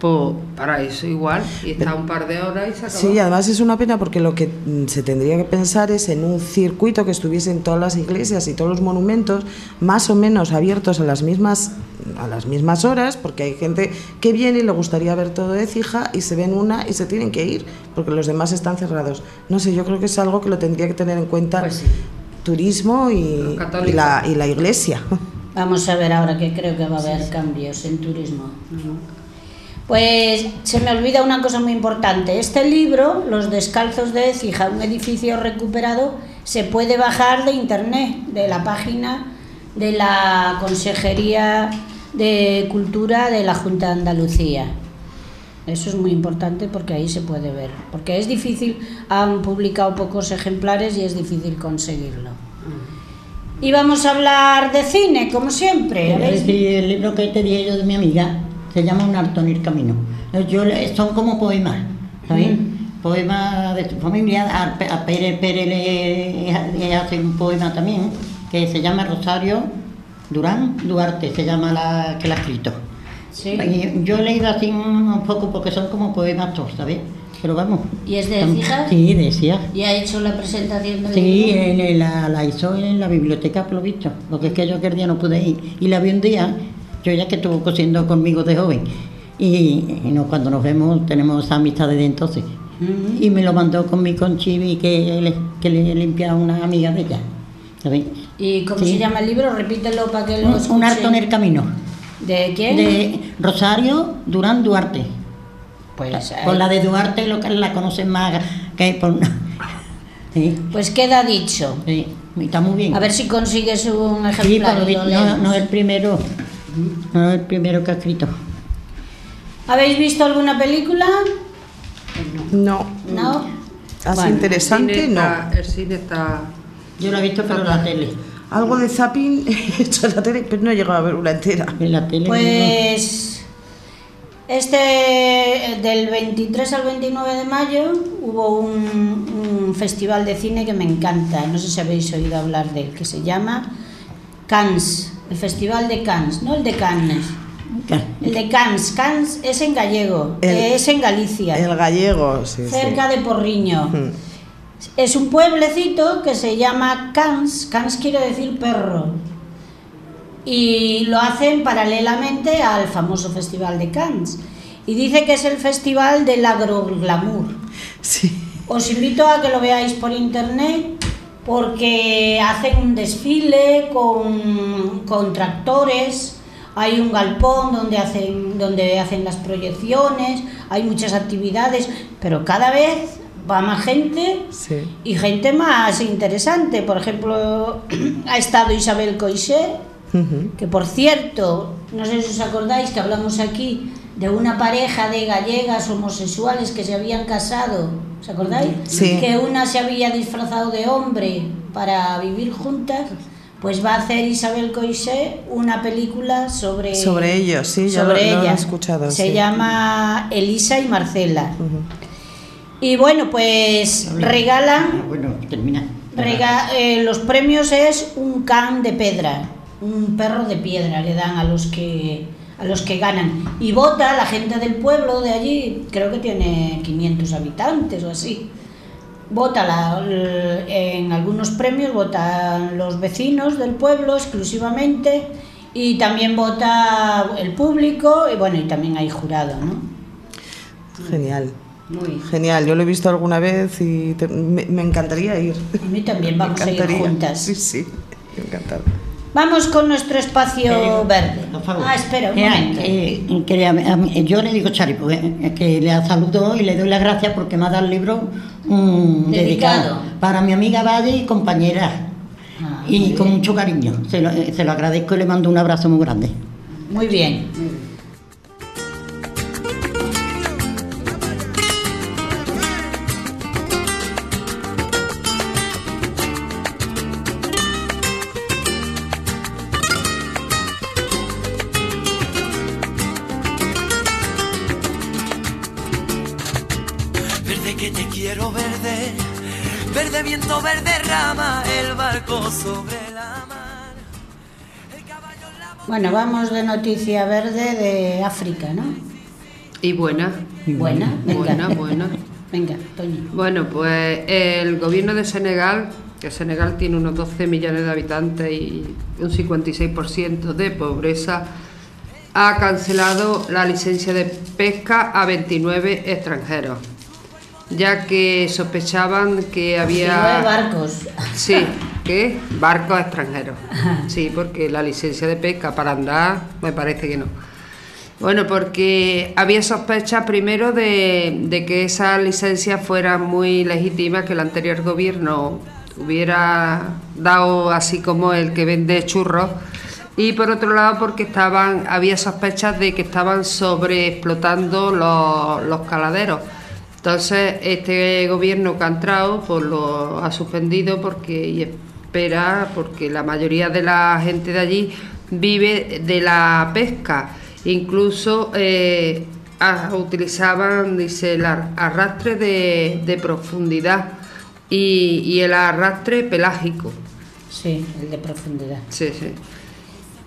pues para eso igual, y está un par de horas y se acabó. Sí, además es una pena porque lo que mm, se tendría que pensar es en un circuito que estuviese en todas las iglesias y todos los monumentos más o menos abiertos a las mismas a las mismas horas, porque hay gente que viene y le gustaría ver todo de Cija y se ven una y se tienen que ir porque los demás están cerrados. No sé, yo creo que es algo que lo tendría que tener en cuenta Pues sí. turismo y, la, y la iglesia. Vamos a ver ahora que creo que va a haber cambios en turismo. Pues se me olvida una cosa muy importante. Este libro, Los Descalzos de Écija, un edificio recuperado, se puede bajar de internet, de la página de la Consejería de Cultura de la Junta de Andalucía. Eso es muy importante porque ahí se puede ver. Porque es difícil, han publicado pocos ejemplares y es difícil conseguirlo. Y vamos a hablar de cine, como siempre. Quiero ¿habéis decir, el libro que te dije yo de mi amiga se llama Un harto en el camino. Yo, le- son como poemas, ¿sabes? Poemas de tu familia. A, a Pérez Pérez le, le hace un poema también que se llama Rosario Durán Duarte, se llama la que la ha escrito. Sí. Y yo he leído así un poco porque son como poemas todos, ¿sabes? Pero vamos. ¿Y es de Écija? Sí, de. ¿Y ha hecho la presentación del Sí, él la, la hizo en la biblioteca, por lo visto. Lo que es que yo aquel día no pude ir. Y la vi un día, yo ya que estuvo cosiendo conmigo de joven. Y, y no, cuando nos vemos tenemos esa amistad desde entonces. Y me lo mandó con mi conchivi que le, que le limpia una amiga de ella. ¿sabes? ¿Y cómo Sí. se llama el libro? Repítelo para que lo Un, un harto en el camino. ¿De quién? De Rosario Durán Duarte. Pues, Por la de Duarte lo que la conocen más que por... Sí, pues queda dicho. sí, está muy bien. A ver si consigues un ejemplar. no, no es el primero, es el primero que ha escrito. ¿Habéis visto alguna película? No, ¿No? así Bueno, interesante, el cine no. está- El cine está... Yo lo he visto pero en la tele. Algo de zapping he hecho en la tele, pero no he llegado a ver una entera. En la tele. Pues este del 23 al 29 de mayo hubo un, un festival de cine que me encanta, no sé si habéis oído hablar de él, que se llama Cannes, el Festival de Cannes, no el de Cannes, el de Cannes, Cannes es en gallego, El- es en Galicia, El gallego, sí, sí. cerca de Porriño. Mm. Es un pueblecito que se llama Cannes, Cannes quiere decir perro. Y lo hacen paralelamente al famoso Festival de Cannes. Y dice que es el festival del agroglamour. Sí. Os invito a que lo veáis por internet porque hacen un desfile con, con tractores, hay un galpón donde hacen, donde hacen las proyecciones, hay muchas actividades, pero cada vez va más gente Sí. y gente más interesante. Por ejemplo, ha estado Isabel Coixet, que por cierto, no sé si os acordáis que hablamos aquí de una pareja de gallegas homosexuales que se habían casado, ¿os acordáis? Sí. Que una se había disfrazado de hombre para vivir juntas, pues va a hacer Isabel Coixet una película sobre Sobre ellos, sí, ya sobre lo- lo he ella. escuchado, Se sí. llama Elisa y Marcela. Y bueno, pues regalan Ah, bueno, termina. Rega- eh, los premios es un can de pedra, un perro de piedra le dan a los que a los que ganan y vota la gente del pueblo de allí, creo que tiene 500 habitantes o así. Vota la- en algunos premios votan los vecinos del pueblo exclusivamente y también vota el público y bueno, y también hay jurado, ¿no? Genial. Muy. Genial, yo lo he visto alguna vez y te- me, me encantaría ir. A mí también vamos a ir juntas. Sí, sí, encantado. Vamos con nuestro espacio Eh, verde. por favor. Ah, espera, un Eh, momento. eh, que yo le digo Chari, pues, eh, que le saludo y le doy las gracias porque me ha dado el libro Dedicado. dedicado. para mi amiga Valle y compañera. Ah, y con mucho cariño. Se lo, se lo agradezco y le mando un abrazo muy grande. Muy bien. Barco sobre la mar. El caballo en la Bueno, vamos de noticia verde de África, ¿no? Y buena. Buena, venga. Buena, buena. Venga, Toñi. Bueno, pues el gobierno de Senegal, que Senegal tiene unos 12 millones de habitantes y un 56% de pobreza, ha cancelado la licencia de pesca a 29 extranjeros, ya que sospechaban que había... Barcos. Sí, Barcos extranjeros. Sí, porque la licencia de pesca para andar me parece que no. Bueno, porque había sospecha primero de, de que esa licencia fuera muy legítima, que el anterior gobierno hubiera dado así como el que vende churros. Y por otro lado, porque estaban, había sospechas de que estaban sobreexplotando los, los caladeros. Entonces, este gobierno que ha entrado pues lo ha suspendido porque porque la mayoría de la gente de allí vive de la pesca. Incluso eh, utilizaban, dice, el ar- arrastre de, de profundidad y, y el arrastre pelágico. Sí, el de profundidad. Sí, sí.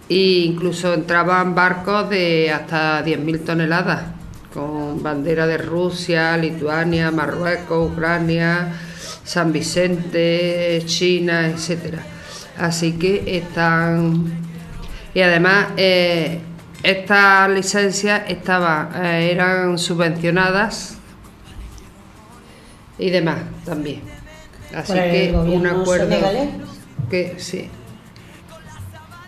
Y incluso entraban barcos de hasta 10.000 toneladas, con bandera de Rusia, Lituania, Marruecos, Ucrania, San Vicente, China, etcétera. Así que están. Y además, eh, estas licencias estaban, eh, eran subvencionadas y demás también. Así que un acuerdo. senegalés. Que sí.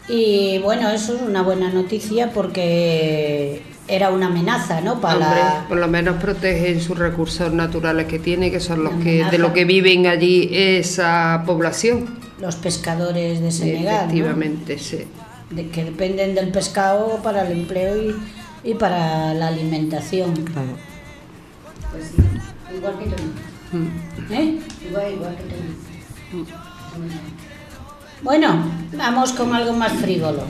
Y bueno, eso es una buena noticia porque era una amenaza, ¿no? Para Hombre, por lo menos protegen sus recursos naturales que tiene, que son los que de lo que viven allí esa población. los pescadores de Senegal, ¿no? Efectivamente, sí. de que dependen del pescado para el empleo y, y para la alimentación. Claro. Pues sí, igual que tú. Mm. ¿Eh? Igual, igual que tú. Bueno, vamos con algo más frívolo.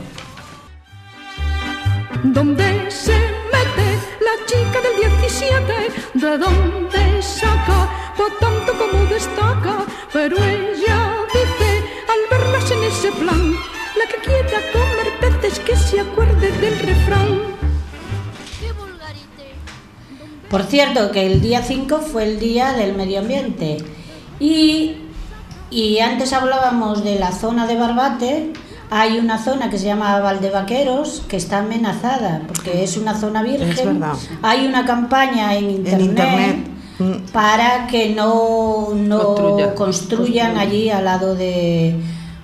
¿Dónde se mete la chica del 17? ¿De dónde saca? Por tanto como destaca. Pero ella dice, al verlas en ese plan, la que quiera comer peces que se acuerde del refrán. Por cierto, que el día 5 fue el día del medio ambiente. Y, y antes hablábamos de la zona de Barbate. Hay una zona que se llama Valdevaqueros que está amenazada porque es una zona virgen. Hay una campaña en internet, internet, mm. para que no, no Construya. construyan allí al lado de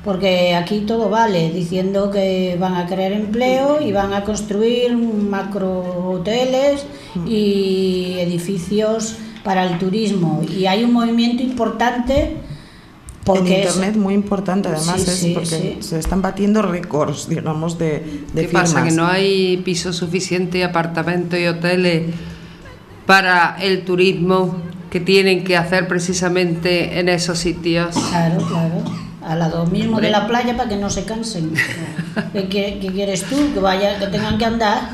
porque aquí todo vale, diciendo que van a crear empleo y van a construir macro hoteles y edificios para el turismo. Y hay un movimiento importante porque en es- internet muy importante además Sí, es sí, porque sí. se están batiendo récords digamos de, de ¿Qué pasa? firmas. Que no hay pisos suficientes, apartamentos y hoteles para el turismo que tienen que hacer precisamente en esos sitios. Claro, claro. al lado mismo de la playa para que no se cansen. ¿Qué, qué- qué quieres tú? Que vaya, que tengan que andar.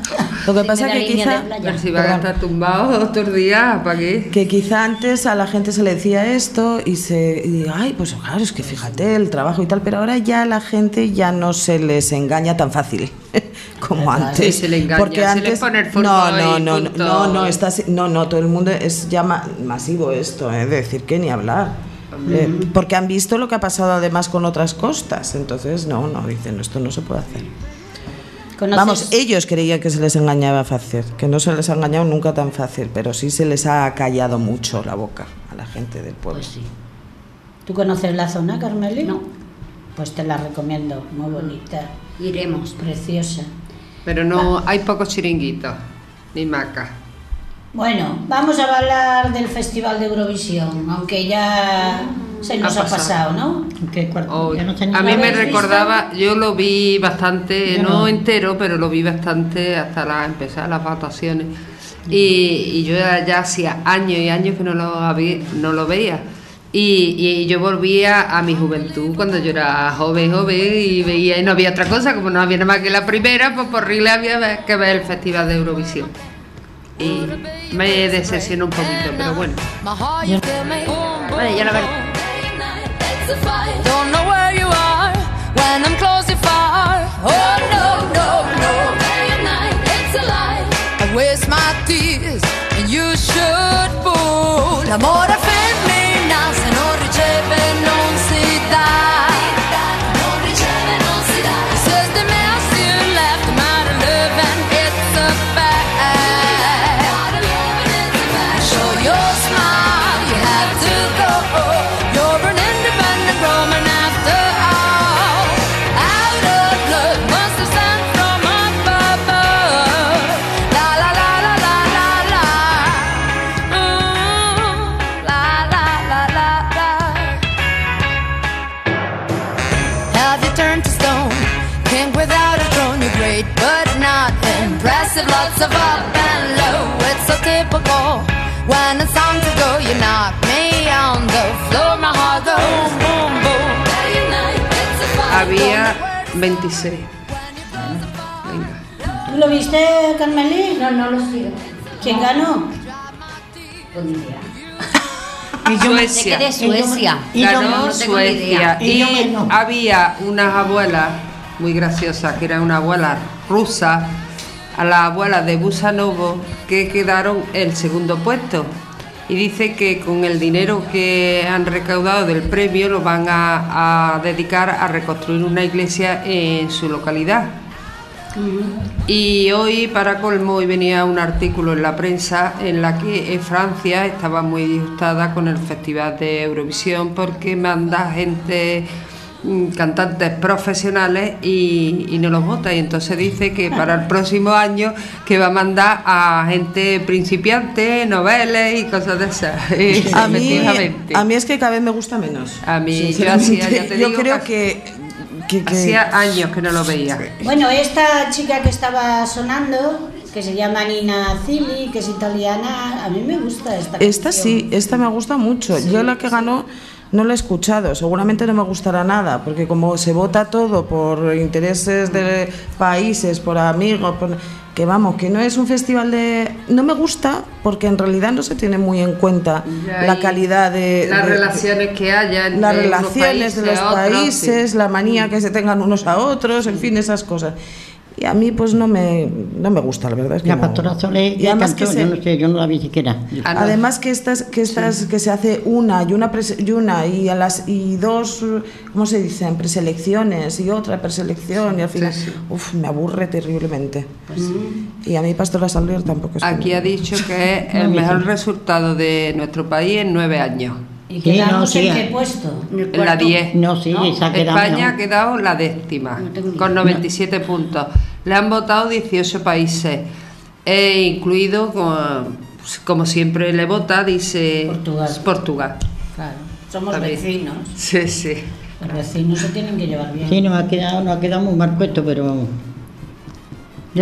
Lo que pasa que quizá-. Pero si van a estar tumbados otros días, ¿para qué? Que quizá antes a la gente se le decía esto y se y, ay, pues claro, es que fíjate el trabajo y tal, pero ahora ya la gente ya no se les engaña tan fácil como antes. sí, se le engaña, Porque se antes les pone el no, no, no, no, no, no, está así- no, no, todo el mundo es ya ma- masivo esto, ¿eh? de decir que ni hablar. Eh, porque han visto lo que ha pasado además con otras costas, entonces no, no, dicen esto no se puede hacer. ¿Conoces- Vamos, ellos creían que se les engañaba fácil, que no se les ha engañado nunca tan fácil, pero sí se les ha callado mucho la boca a la gente del pueblo. Pues sí. ¿Tú conoces la zona, Carmeli? No. Pues te la recomiendo, muy bonita, Iremos. preciosa. Pero no, hay pocos chiringuitos, ni macas. Bueno, vamos a hablar del Festival de Eurovisión, aunque ya se nos Ha ha, pasado. ¿no? Oh, Ya a mí ¿Lo me recordaba, yo lo vi bastante, no no. entero, pero lo vi bastante hasta la, empezar las votaciones. Y, y yo ya, ya hacía años y años que no lo, había- no lo veía. Y, y yo volvía a mi juventud cuando yo era joven, joven y veía y no había otra cosa, como no había nada más que la primera, pues por horrible había que ver el Festival de Eurovisión. Y me decepcionó un poquito, pero bueno. Vale, ya la veré. Waste my tears and you should fool. L'amore 26. Venga. ¿Tú lo viste, Carmeli? No, no lo sigo. ¿Quién ganó? Pues idea. Suecia. Sé que de Suecia. Y yo ganó no. Suecia Y y, yo había unas abuelas muy graciosas que eran una abuela rusa a la abuela de Busanovo que quedaron el segundo puesto y dice que con el dinero que han recaudado del premio lo van a, dedicar a reconstruir una iglesia en su localidad. Y hoy, para colmo, hoy venía un artículo en la prensa en la que Francia estaba muy disgustada con el Festival de Eurovisión porque manda gente, cantantes profesionales y, y no los vota. Y entonces dice que para el próximo año que va a mandar a gente principiante, noveles y cosas de esas. A mí, a mí es que cada vez me gusta menos. A mí, yo hacía, ya te Yo digo, creo que- que, que- que- Hacía años que no lo veía. Bueno, esta chica que estaba sonando, que se llama Nina Zilli, que es italiana, a mí me gusta esta esta canción. sí, esta me gusta mucho. Yo la que ganó no la he escuchado, seguramente no me gustará nada, porque como se vota todo por intereses de países, por amigos, por- que vamos, que no es un festival de... No me gusta porque en realidad no se tiene muy en cuenta la calidad de... Las de- relaciones que haya entre las relaciones de los países, otros, países, sí. la manía que se tengan unos a otros, en fin, esas cosas. Y a mí pues no me, no me gusta, la verdad es que La no. pastora Soler Y además cantó, que se- yo no sé, yo no la vi siquiera. Ah. Además que estas, que estas, que se hace una y una pres- y una y a las y dos, ¿cómo se dicen? preselecciones y otra preselección y al final, Sí, uf, me aburre terriblemente. Y a mí Pastora Soler tampoco es que Aquí me- ha dicho que es el mejor resultado de nuestro país en nueve años. ¿Y Sí, quedamos no, sí, en qué eh. puesto? En la cuarto. 10. No, sí, se ha quedado España ha mejor. quedado la décima, No con idea. 97 puntos. Le han votado 18 países, e incluido, como, como siempre le vota, dice Portugal. Portugal. Claro, somos También. vecinos. Sí, sí. Los vecinos se tienen que llevar bien. Sí, nos ha quedado, nos ha quedado muy mal puesto, pero...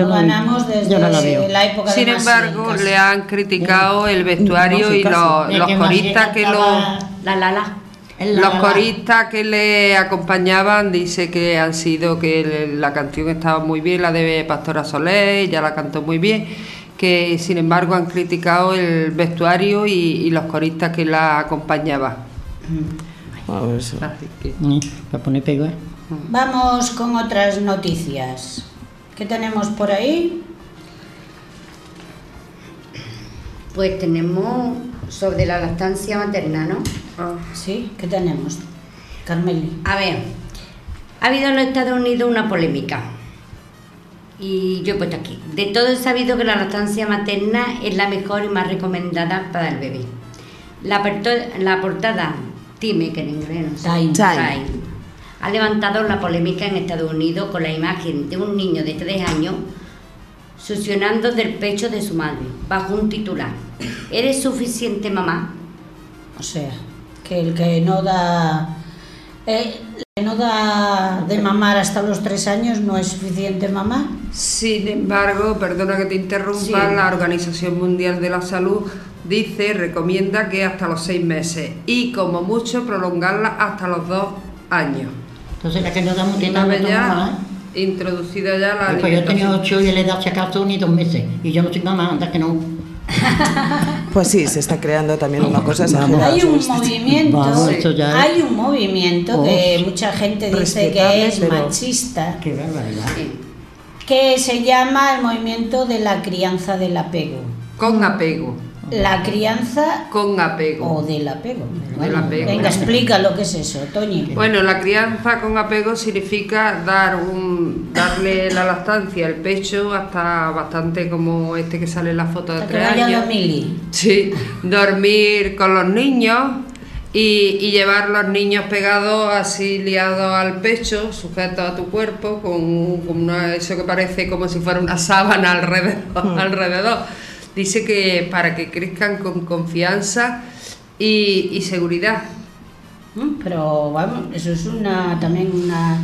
No- ganamos desde yo no la veo. la época Sin de embargo, le han criticado el vestuario y los, los que coristas que lo... cantaba- La la la. El la, Los coristas que le acompañaban dice que han sido que la canción estaba muy bien, la de Pastora Soler, ya la cantó muy bien, que sin embargo han criticado el vestuario y, y los coristas que la acompañaban. Mm, poner pego, ¿eh? Vamos con otras noticias. ¿Qué tenemos por ahí? Pues tenemos sobre la lactancia materna, ¿no? Sí, ¿qué tenemos? Carmeli. A ver, ha habido en los Estados Unidos una polémica. Y yo he puesto aquí. De todo es sabido que la lactancia materna es la mejor y más recomendada para el bebé. La portada Time, que en inglés no sé, Time. Time. Ha levantado la polémica en Estados Unidos con la imagen de un niño de 3 años succionando del pecho de su madre, bajo un titular. ¿Eres suficiente mamá? O sea, que el que no da. eh, no da de mamar hasta los tres años no es suficiente mamá. Sin embargo, perdona que te interrumpa, Sí. la Organización Mundial de la Salud dice, recomienda que hasta los seis meses y como mucho prolongarla hasta los dos años. Entonces, la que no damos Una teta, no ya ¿eh? introducida ya la Pues yo tenía ocho y él le da si acaso ni dos meses. Y yo no soy mamá, anda que no. Pues sí, se está creando también una cosa exagerada. Hay un movimiento, Vamos, esto ya es- hay un movimiento que Uf. mucha gente dice que es pero- machista, Qué barbaridad. que se llama el movimiento de la crianza del apego. Con apego, La crianza con apego. o del apego. Del apego. Venga, explica lo que es eso, Toñi. Bueno, la crianza con apego significa dar un, darle la lactancia, el pecho, hasta bastante como este que sale en la foto de Hasta que tres vaya años. mili. Sí, dormir con los niños y, y llevar los niños pegados así liados al pecho, sujetos a tu cuerpo, con, con una- eso que parece como si fuera una sábana alrededor. alrededor. Dice que para que crezcan con confianza y, y seguridad. Mm, Pero vamos, eso es una también una,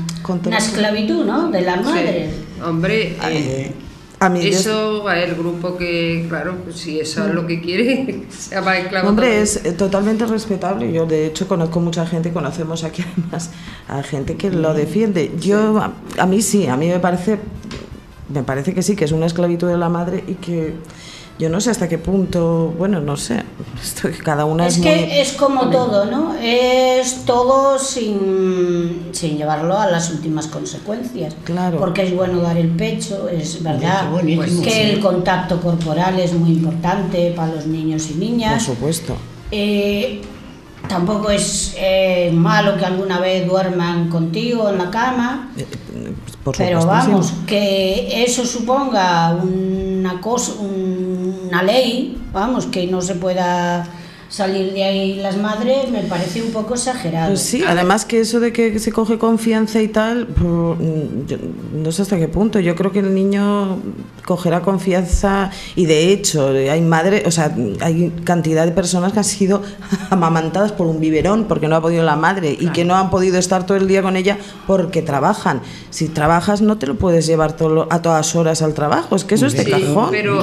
una esclavitud, ¿no? De las Sí. madres. Hombre, eh, A mí eso es el grupo que, claro, pues si eso es lo que quiere, sea más esclavo. Hombre, es eh, totalmente respetable. Yo, de hecho, conozco mucha gente, conocemos aquí además a gente que lo defiende. Yo, a, a mí sí, a mí me parece, me parece que sí, que es una esclavitud de la madre y que yo no sé hasta qué punto, bueno, no sé, esto cada una es, Es muy- que es como todo, ¿no? Es todo sin, sin llevarlo a las últimas consecuencias. Claro. Porque es bueno dar el pecho, es verdad. Buenísimo. que Sí. el contacto corporal es muy importante para los niños y por niñas. supuesto. Eh, tampoco es eh, malo que alguna vez duerman contigo en la cama. Eh, Por Pero vamos, que eso suponga una cosa, una ley, vamos, que no se pueda salir de ahí las madres, me parece un poco exagerado. Pues sí, además que eso de que se coge confianza y tal, pues, yo no sé hasta qué punto. Yo creo que el niño cogerá confianza y de hecho hay madre, o sea, hay cantidad de personas que han sido amamantadas por un biberón porque no ha podido la madre y que no han podido estar todo el día con ella porque trabajan. Si trabajas no te lo puedes llevar todo- a todas horas al trabajo, es que eso es de cajón. pero,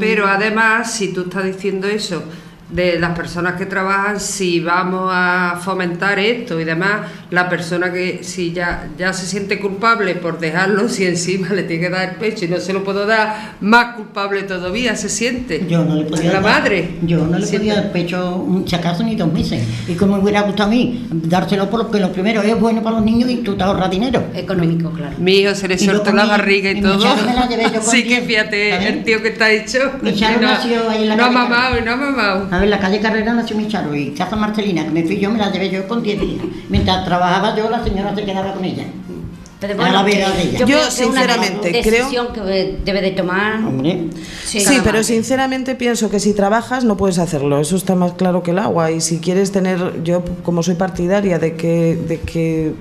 pero además, si tú estás diciendo eso de las personas que trabajan, si vamos a fomentar esto y demás, la persona que si ya, ya se siente culpable por dejarlo, si encima le tiene que dar el pecho y no se lo puedo dar, más culpable todavía se siente. Yo no le podía La dar- madre. Yo no le podía dar pecho, un- si acaso, ni dos meses. Y como me hubiera gustado a mí, dárselo porque lo primero es bueno para los niños y tú te ahorras dinero. Económico, claro. Mi hijo se le soltó la mi- barriga y, todo. Charo me la llevé yo con Sí que fíjate, ¿sabes? el tío que está hecho. No, nació ahí en la no ha mamado y no ha mamado. Ver, la calle Carrera nació mi Charo y Casa Marcelina, que me fui yo, me la llevé yo con 10 días. Mientras trabajaba yo, la señora se quedaba con ella. Pero A la vera que de ella. Yo, creo que es una sinceramente, decisión que debe de tomar. Hombre, Sí. Pero madre. sinceramente pienso que si trabajas no puedes hacerlo, eso está más claro que el agua. Y si quieres tener, yo como soy partidaria de que, de que,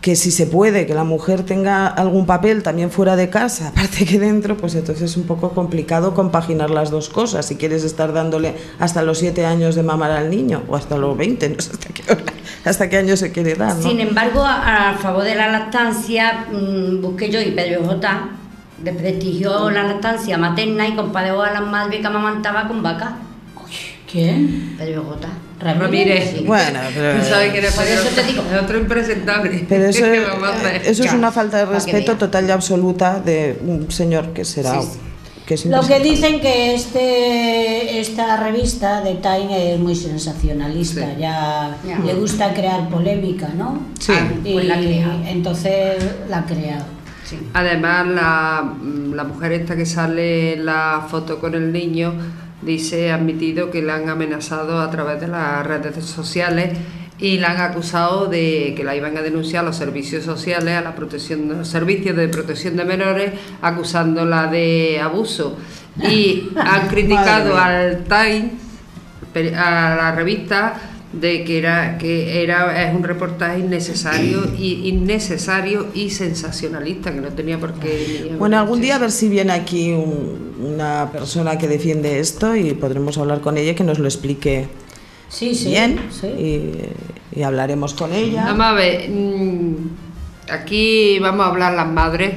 que si se puede, que la mujer tenga algún papel también fuera de casa, aparte que dentro, pues entonces es un poco complicado compaginar las dos cosas. Si quieres estar dándole hasta los siete años de mamar al niño, o hasta los 20, no sé hasta qué, hora- hasta qué año se quiere dar. ¿no? Sin embargo, a, a favor de la lactancia, mm, busqué yo y Pedro J. desprestigió la lactancia materna y comparó a las madres que amamantaban con vaca. ¿Quién? Pedro J. Ramírez. sí. Bueno, pero... Tú sabes que eres Por eso te digo. es otro impresentable. Pero eso, ¿Qué vamos a hacer? eso es una falta de para respeto total y absoluta de un señor que será... Sí, sí. Que es Lo que dicen que este esta revista de Time es muy sensacionalista, Sí. ya, Ya. le gusta crear polémica, ¿no? Sí. Ah, pues la creado. entonces la ha creado. Sí. Además, la, la mujer esta que sale en la foto con el niño dice, ha admitido que la han amenazado a través de las redes sociales y la han acusado de que la iban a denunciar a los servicios sociales, a la protección, los servicios de protección de menores, acusándola de abuso. Y han criticado al Time, a la revista, de que era que era es un reportaje innecesario y innecesario y sensacionalista que no tenía por qué Bueno, algún día a ver si viene aquí un- una persona que defiende esto y podremos hablar con ella que nos lo explique Sí, sí. bien sí. y, y hablaremos con ella. Vamos a ver, mm, aquí vamos a hablar las madres.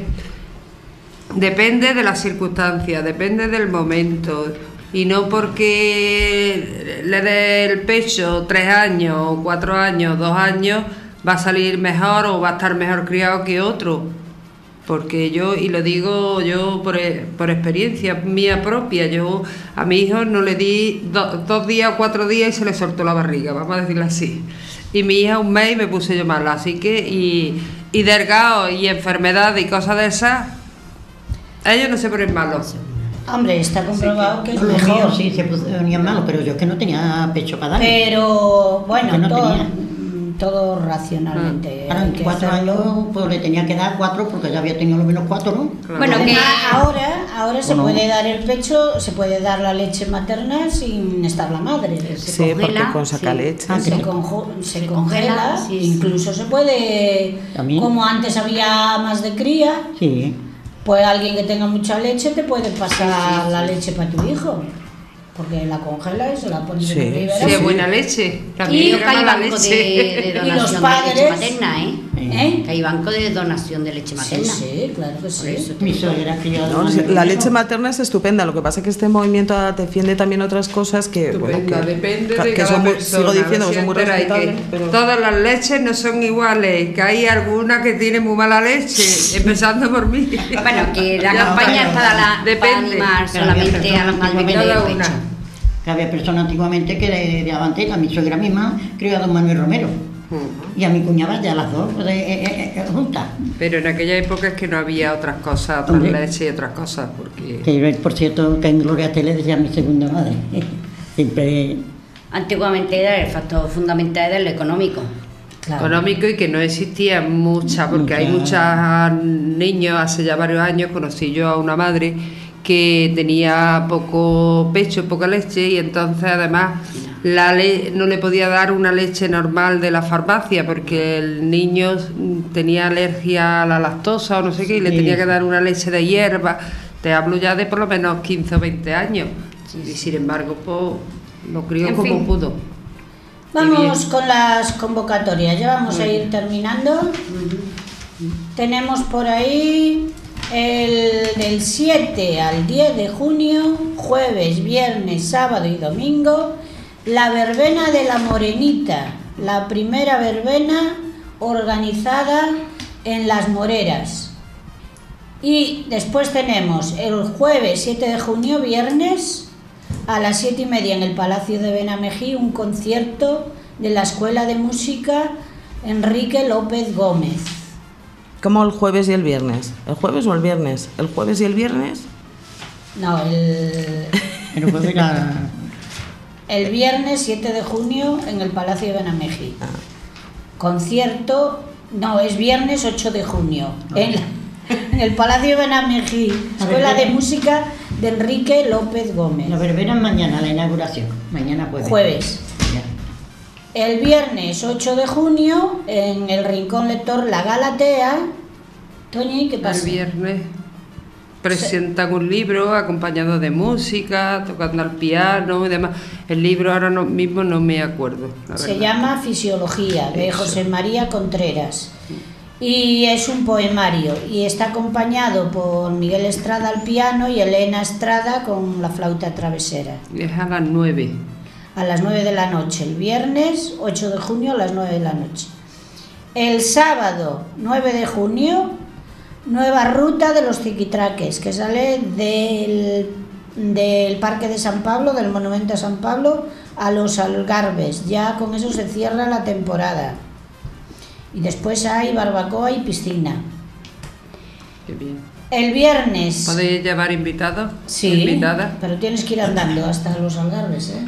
Depende de las circunstancias, depende del momento. Y no porque le dé el pecho tres años, cuatro años, dos años, va a salir mejor o va a estar mejor criado que otro. Porque yo, y lo digo yo por, e- experiencia mía propia, yo a mi hijo no le di do- dos días o cuatro días y se le soltó la barriga, vamos a decirlo así. Y mi hija un mes y me puse yo mala, así que, y, y delgado y enfermedad y cosas de esas, ellos no se ponen malos. Hombre, está comprobado que es Los mejor. míos sí se ponían malos, pero yo es que no tenía pecho para darle. Pero bueno, Que no todo, tenía. mm, todo racionalmente. Que cuatro años pues le tenía que dar cuatro porque ya había tenido lo menos cuatro, ¿no? Bueno, que Ahora, ahora se puede dar el pecho, se puede dar la leche materna sin estar la madre. Se, Sí, porque con saca sí. leche. Ah, se conjo- se Se congela, congela, sí, sí. incluso se puede, También. como antes había más de cría, Sí. Pues alguien que tenga mucha leche te puede pasar la leche para tu hijo. Porque la congela y se la pones Sí, en el biberón. Sí, de buena leche. Y También que era hay mala banco de, leche. de Y los donación de padres- leche materna, ¿eh? ¿Eh? Que hay banco de donación de leche Sí, materna. sí, claro que Por sí. eso Mi suegra crió No, dos sí, años la leche materna es estupenda, lo que pasa es que este movimiento defiende también otras cosas que, bueno, que, depende que de cada son muy- persona. sigo diciendo que son muy que- respetables, pero... Todas las leches no son iguales, que hay algunas que tienen muy mala leche, empezando por mí. Bueno, que la Ya, campaña bueno, es para, la, para depende. animar solamente a las madres que una. Que había personas antiguamente que le daban teta. Mi suegra misma crió a don Manuel Romero. Y a mi cuñada ya las dos pues, eh, eh, eh, juntas. Pero en aquella época es que no había otras cosas, otras Hombre. leches y otras cosas, porque... Que yo, por cierto, que en Gloria Tele decía mi segunda madre. Siempre Antiguamente era el factor fundamental era el económico. Claro. económico y que no existía mucha, porque hay Mucha. muchos niños, hace ya varios años conocí yo a una madre que tenía poco pecho, poca leche y entonces además la le- no le podía dar una leche normal de la farmacia porque el niño tenía alergia a la lactosa o no sé qué y le Sí. tenía que dar una leche de hierba. Te hablo ya de por lo menos 15 o 20 años. Y sin embargo, pues lo crió En como fin. pudo. Vamos con las convocatorias, ya vamos a ir terminando. Tenemos por ahí el del 7 al 10 de junio, jueves, viernes, sábado y domingo, la verbena de la Morenita, la primera verbena organizada en Las Moreras. Y después tenemos el jueves 7 de junio, viernes, a las 7 y media en el Palacio de Benamejí, un concierto de la Escuela de Música Enrique López Gómez. Como el jueves y el viernes. ¿El jueves o el viernes? ¿El jueves y el viernes? No, el, a- el viernes 7 de junio en el Palacio de Benamejí. Concierto, no, es viernes 8 de junio. En, en el Palacio de Benamejí, Escuela de Música de Enrique López Gómez. la verbena es mañana, la inauguración. Mañana jueves. Jueves. El viernes 8 de junio, en el Rincón Lector La Galatea. Toñi, ¿qué El pasa? viernes presentan un libro acompañado de música, tocando al piano y demás. El libro ahora no- mismo no me acuerdo. la Se verdad. llama Fisiología, de Eso. José María Contreras. Y es un poemario y está acompañado por Miguel Estrada al piano y Elena Estrada con la flauta travesera. Es a las nueve. A las 9 de la noche. El viernes 8 de junio a las 9 de la noche. El sábado 9 de junio, nueva ruta de los Ziquitraques, que sale del, del Parque de San Pablo, del Monumento a San Pablo, a los Algarbes. Ya con eso se cierra la temporada. Y después hay barbacoa y piscina. Qué bien. El viernes. ¿Podéis llevar invitados? Sí, Invitadas. pero tienes que ir andando hasta los Algarbes, ¿eh?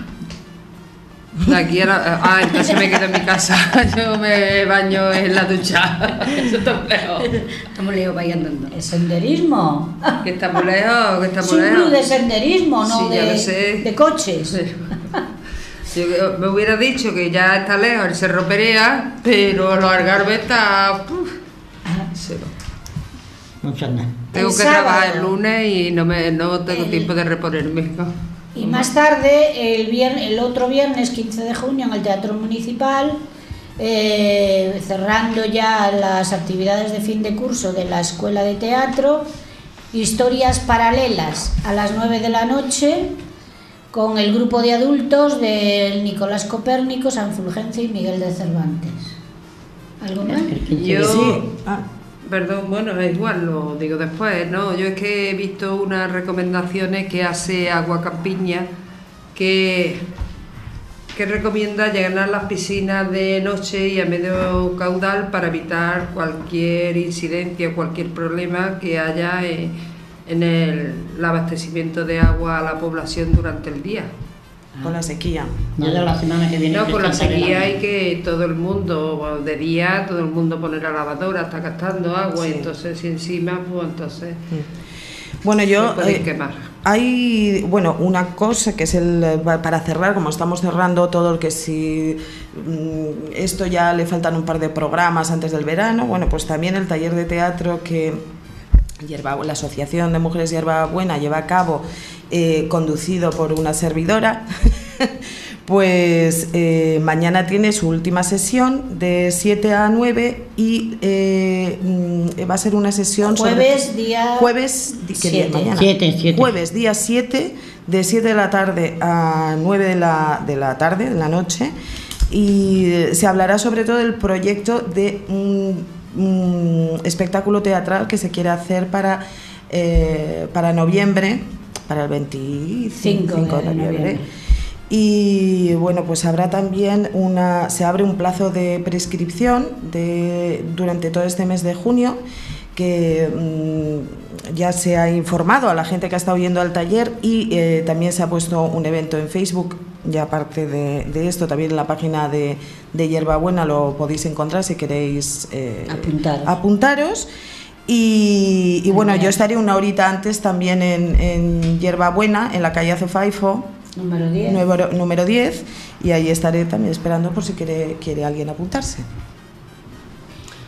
De aquí a la- Ah, entonces me quedo en mi casa. Yo me baño en la ducha. Eso está lejos. Estamos lejos, vaya andando. El senderismo. Que estamos lejos, que Es estamos club lejos. de senderismo, no Sí, ya de, lo sé. de coches. Yo me hubiera dicho que ya está lejos el Cerro Perea, pero los Algarve está. uf, cero. Muchas nada. Tengo El que trabajar el lunes y no, me, no tengo El- tiempo de reponerme. Y más tarde, el, vier- el otro viernes 15 de junio, en el Teatro Municipal, eh, cerrando ya las actividades de fin de curso de la Escuela de Teatro, historias paralelas a las 9 de la noche, con el grupo de adultos de Nicolás Copérnico, San Fulgencio y Miguel de Cervantes. ¿Algo más? Yo, Sí. Ah, perdón, bueno, igual, lo digo después, ¿no? Yo es que he visto unas recomendaciones que hace Agua Campiña que, que recomienda llenar las piscinas de noche y a medio caudal para evitar cualquier incidencia, cualquier problema que haya en, el abastecimiento de agua a la población durante el día. Con la sequía. No, ya la semana que viene. No, por la presentaré sequía hay que todo el mundo, bueno, de día, todo el mundo pone la lavadora, está gastando agua, y entonces si encima, pues entonces Bueno, yo... se pueden eh, quemar. Hay, bueno, una cosa que es el, para cerrar, como estamos cerrando todo el que si mm, esto ya le faltan un par de programas antes del verano, bueno, pues también el taller de teatro que Hierba- la Asociación de Mujeres Hierba Buena lleva a cabo, eh, conducido por una servidora, pues eh, mañana tiene su última sesión de 7 a 9 y eh, mm, va a ser una sesión sobre- Jueves, día Jueves, di- ¿qué día siete. mañana? Siete, siete. Jueves, día 7, de 7 de la tarde a 9 de la, de la tarde, de la noche, y se hablará sobre todo del proyecto de un, un espectáculo teatral que se quiere hacer para, eh, para noviembre, para el 25 Cinco de de noviembre. Y bueno, pues habrá también una, se abre un plazo de prescripción de, durante todo este mes de junio que mm, ya se ha informado a la gente que ha estado yendo al taller y eh, también se ha puesto un evento en Facebook. Ya aparte de, de esto, también en la página de, de Hierbabuena lo podéis encontrar si queréis eh, Apuntaros. apuntaros. Y, y bueno, yo estaré una horita antes también en, en Hierbabuena, en la calle Azofaifo, Número 10. número, número 10 y ahí estaré también esperando por si quiere, quiere alguien apuntarse.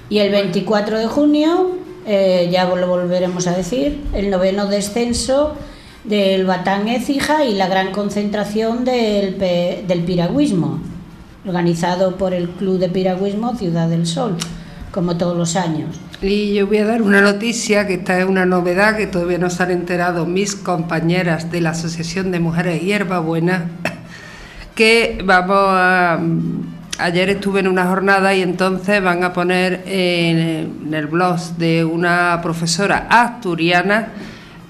Y el 24 de junio, eh, ya lo volveremos a decir, el noveno descenso del Batán Écija y la gran concentración del, del piragüismo, organizado por el Club de Piragüismo Ciudad del Sol, como todos los años. Y yo voy a dar una noticia que esta es una novedad que todavía no se han enterado mis compañeras de la Asociación de Mujeres Hierba Buena, que vamos a... Ayer estuve en una jornada y entonces van a poner en, el blog de una profesora asturiana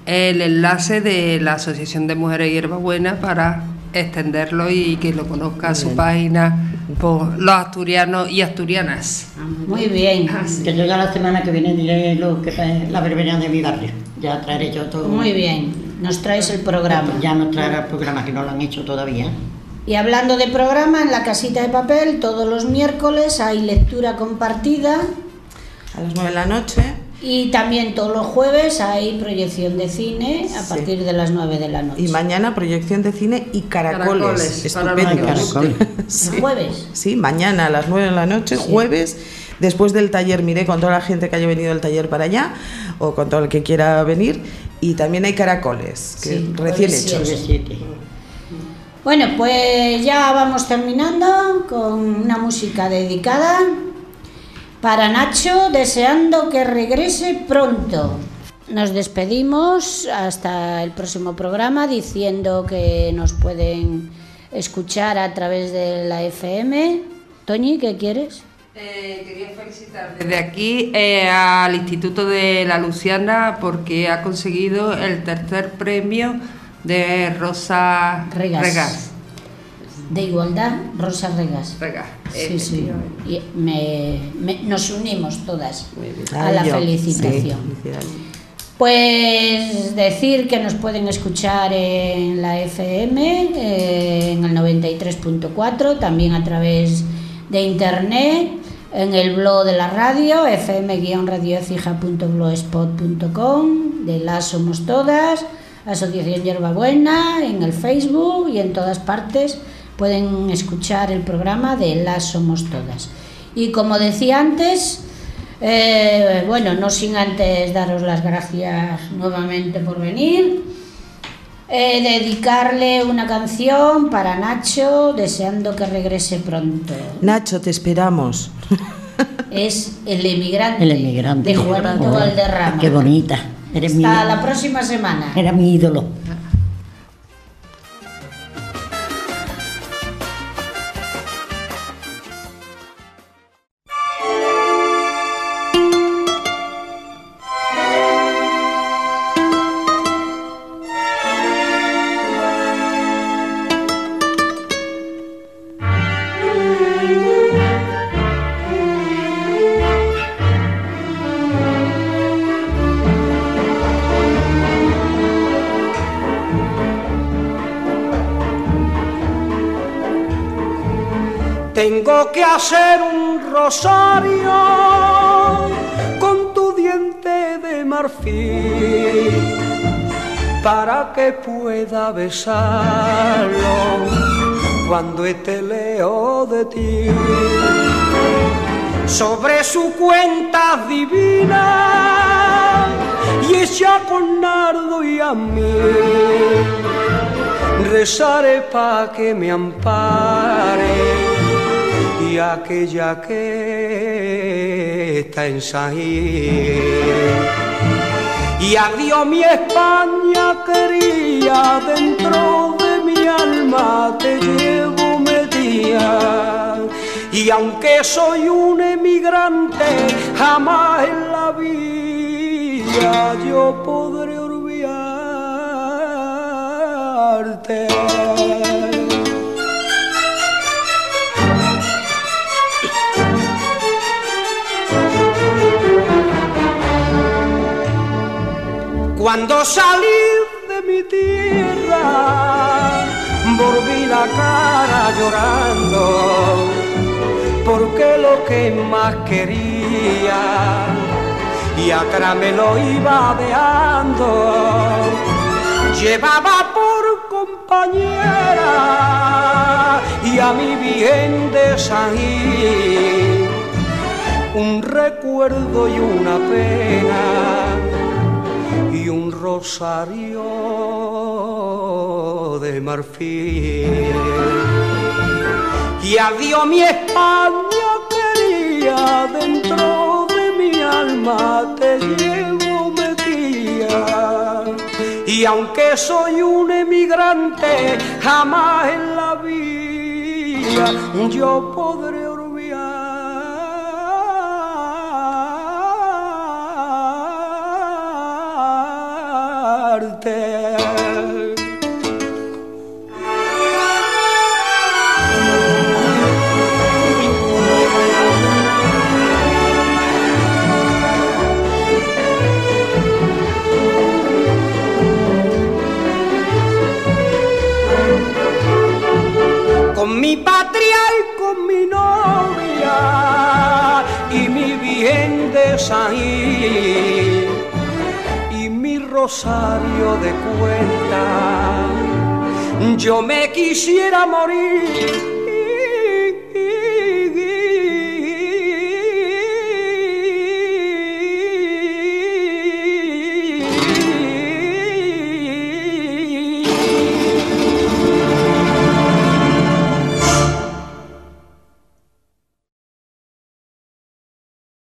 el enlace de la Asociación de Mujeres Hierba Buena para extenderlo y que lo conozca su página por los asturianos y asturianas. Muy bien, Que yo ya la semana que viene diré lo que es la verbena de mi barrio. Ya traeré yo todo. muy bien. Nos traes el programa. Ya nos traerá el programa que no lo han hecho todavía. Y hablando de programa, en la casita de papel, todos los miércoles hay lectura compartida A las 9 de la noche. Y también todos los jueves hay proyección de cine a Sí. partir de las 9 de la noche. Y mañana proyección de cine y caracoles. Caracoles, jueves. Sí, mañana a las 9 de la noche, jueves, después del taller, miré con toda la gente que haya venido al taller para allá, o con todo el que quiera venir, y también hay caracoles, que Sí, recién hechos. Bueno, pues ya vamos terminando con una música dedicada para Nacho, deseando que regrese pronto. Nos despedimos hasta el próximo programa diciendo que nos pueden escuchar a través de la FM. Toñi, ¿qué quieres? Eh, quería felicitar desde aquí eh, al Instituto de la Luciana porque ha conseguido el tercer premio de Rosa Regas. Regas. De igualdad, Rosa Regas. Regas, Sí, sí. Y me- me- nos unimos todas a la felicitación. Pues decir que nos pueden escuchar en la FM, eh, en el 93.4, también a través de internet, en el blog de la radio, fm-radioecija.blogspot.com, de las Somos Todas, Asociación Hierbabuena, en el Facebook y en todas partes pueden escuchar el programa de Las Somos Todas. Y como decía antes, eh, bueno, no sin antes daros las gracias nuevamente por venir. Eh, dedicarle una canción para Nacho, deseando que regrese pronto. Nacho, te esperamos. Es El emigrante, El emigrante. de Juanito Oh, Valderrama. Qué bonita. Eres mi, Hasta la próxima semana. era mi ídolo. Que hacer un rosario con tu diente de marfil para que pueda besarlo cuando esté lejos de ti. Sobre su cuenta divina y ella con nardo y a mí rezaré pa' que me ampare y aquella que está en San Gil. Y adiós mi España quería, dentro de mi alma te llevo metida. Y aunque soy un emigrante, jamás en la vida yo podré olvidarte. Cuando salí de mi tierra, volví la cara llorando, porque lo que más quería, y atrás me lo iba dejando, llevaba por compañera y a mi bien de San un recuerdo y una pena rosario de marfil. Y adiós mi España quería, dentro de mi alma te llevo metida. Y aunque soy un emigrante, jamás en la vida yo podré Con mi patria y con mi novia y mi bien de mi rosario de cuenta. Yo me quisiera morir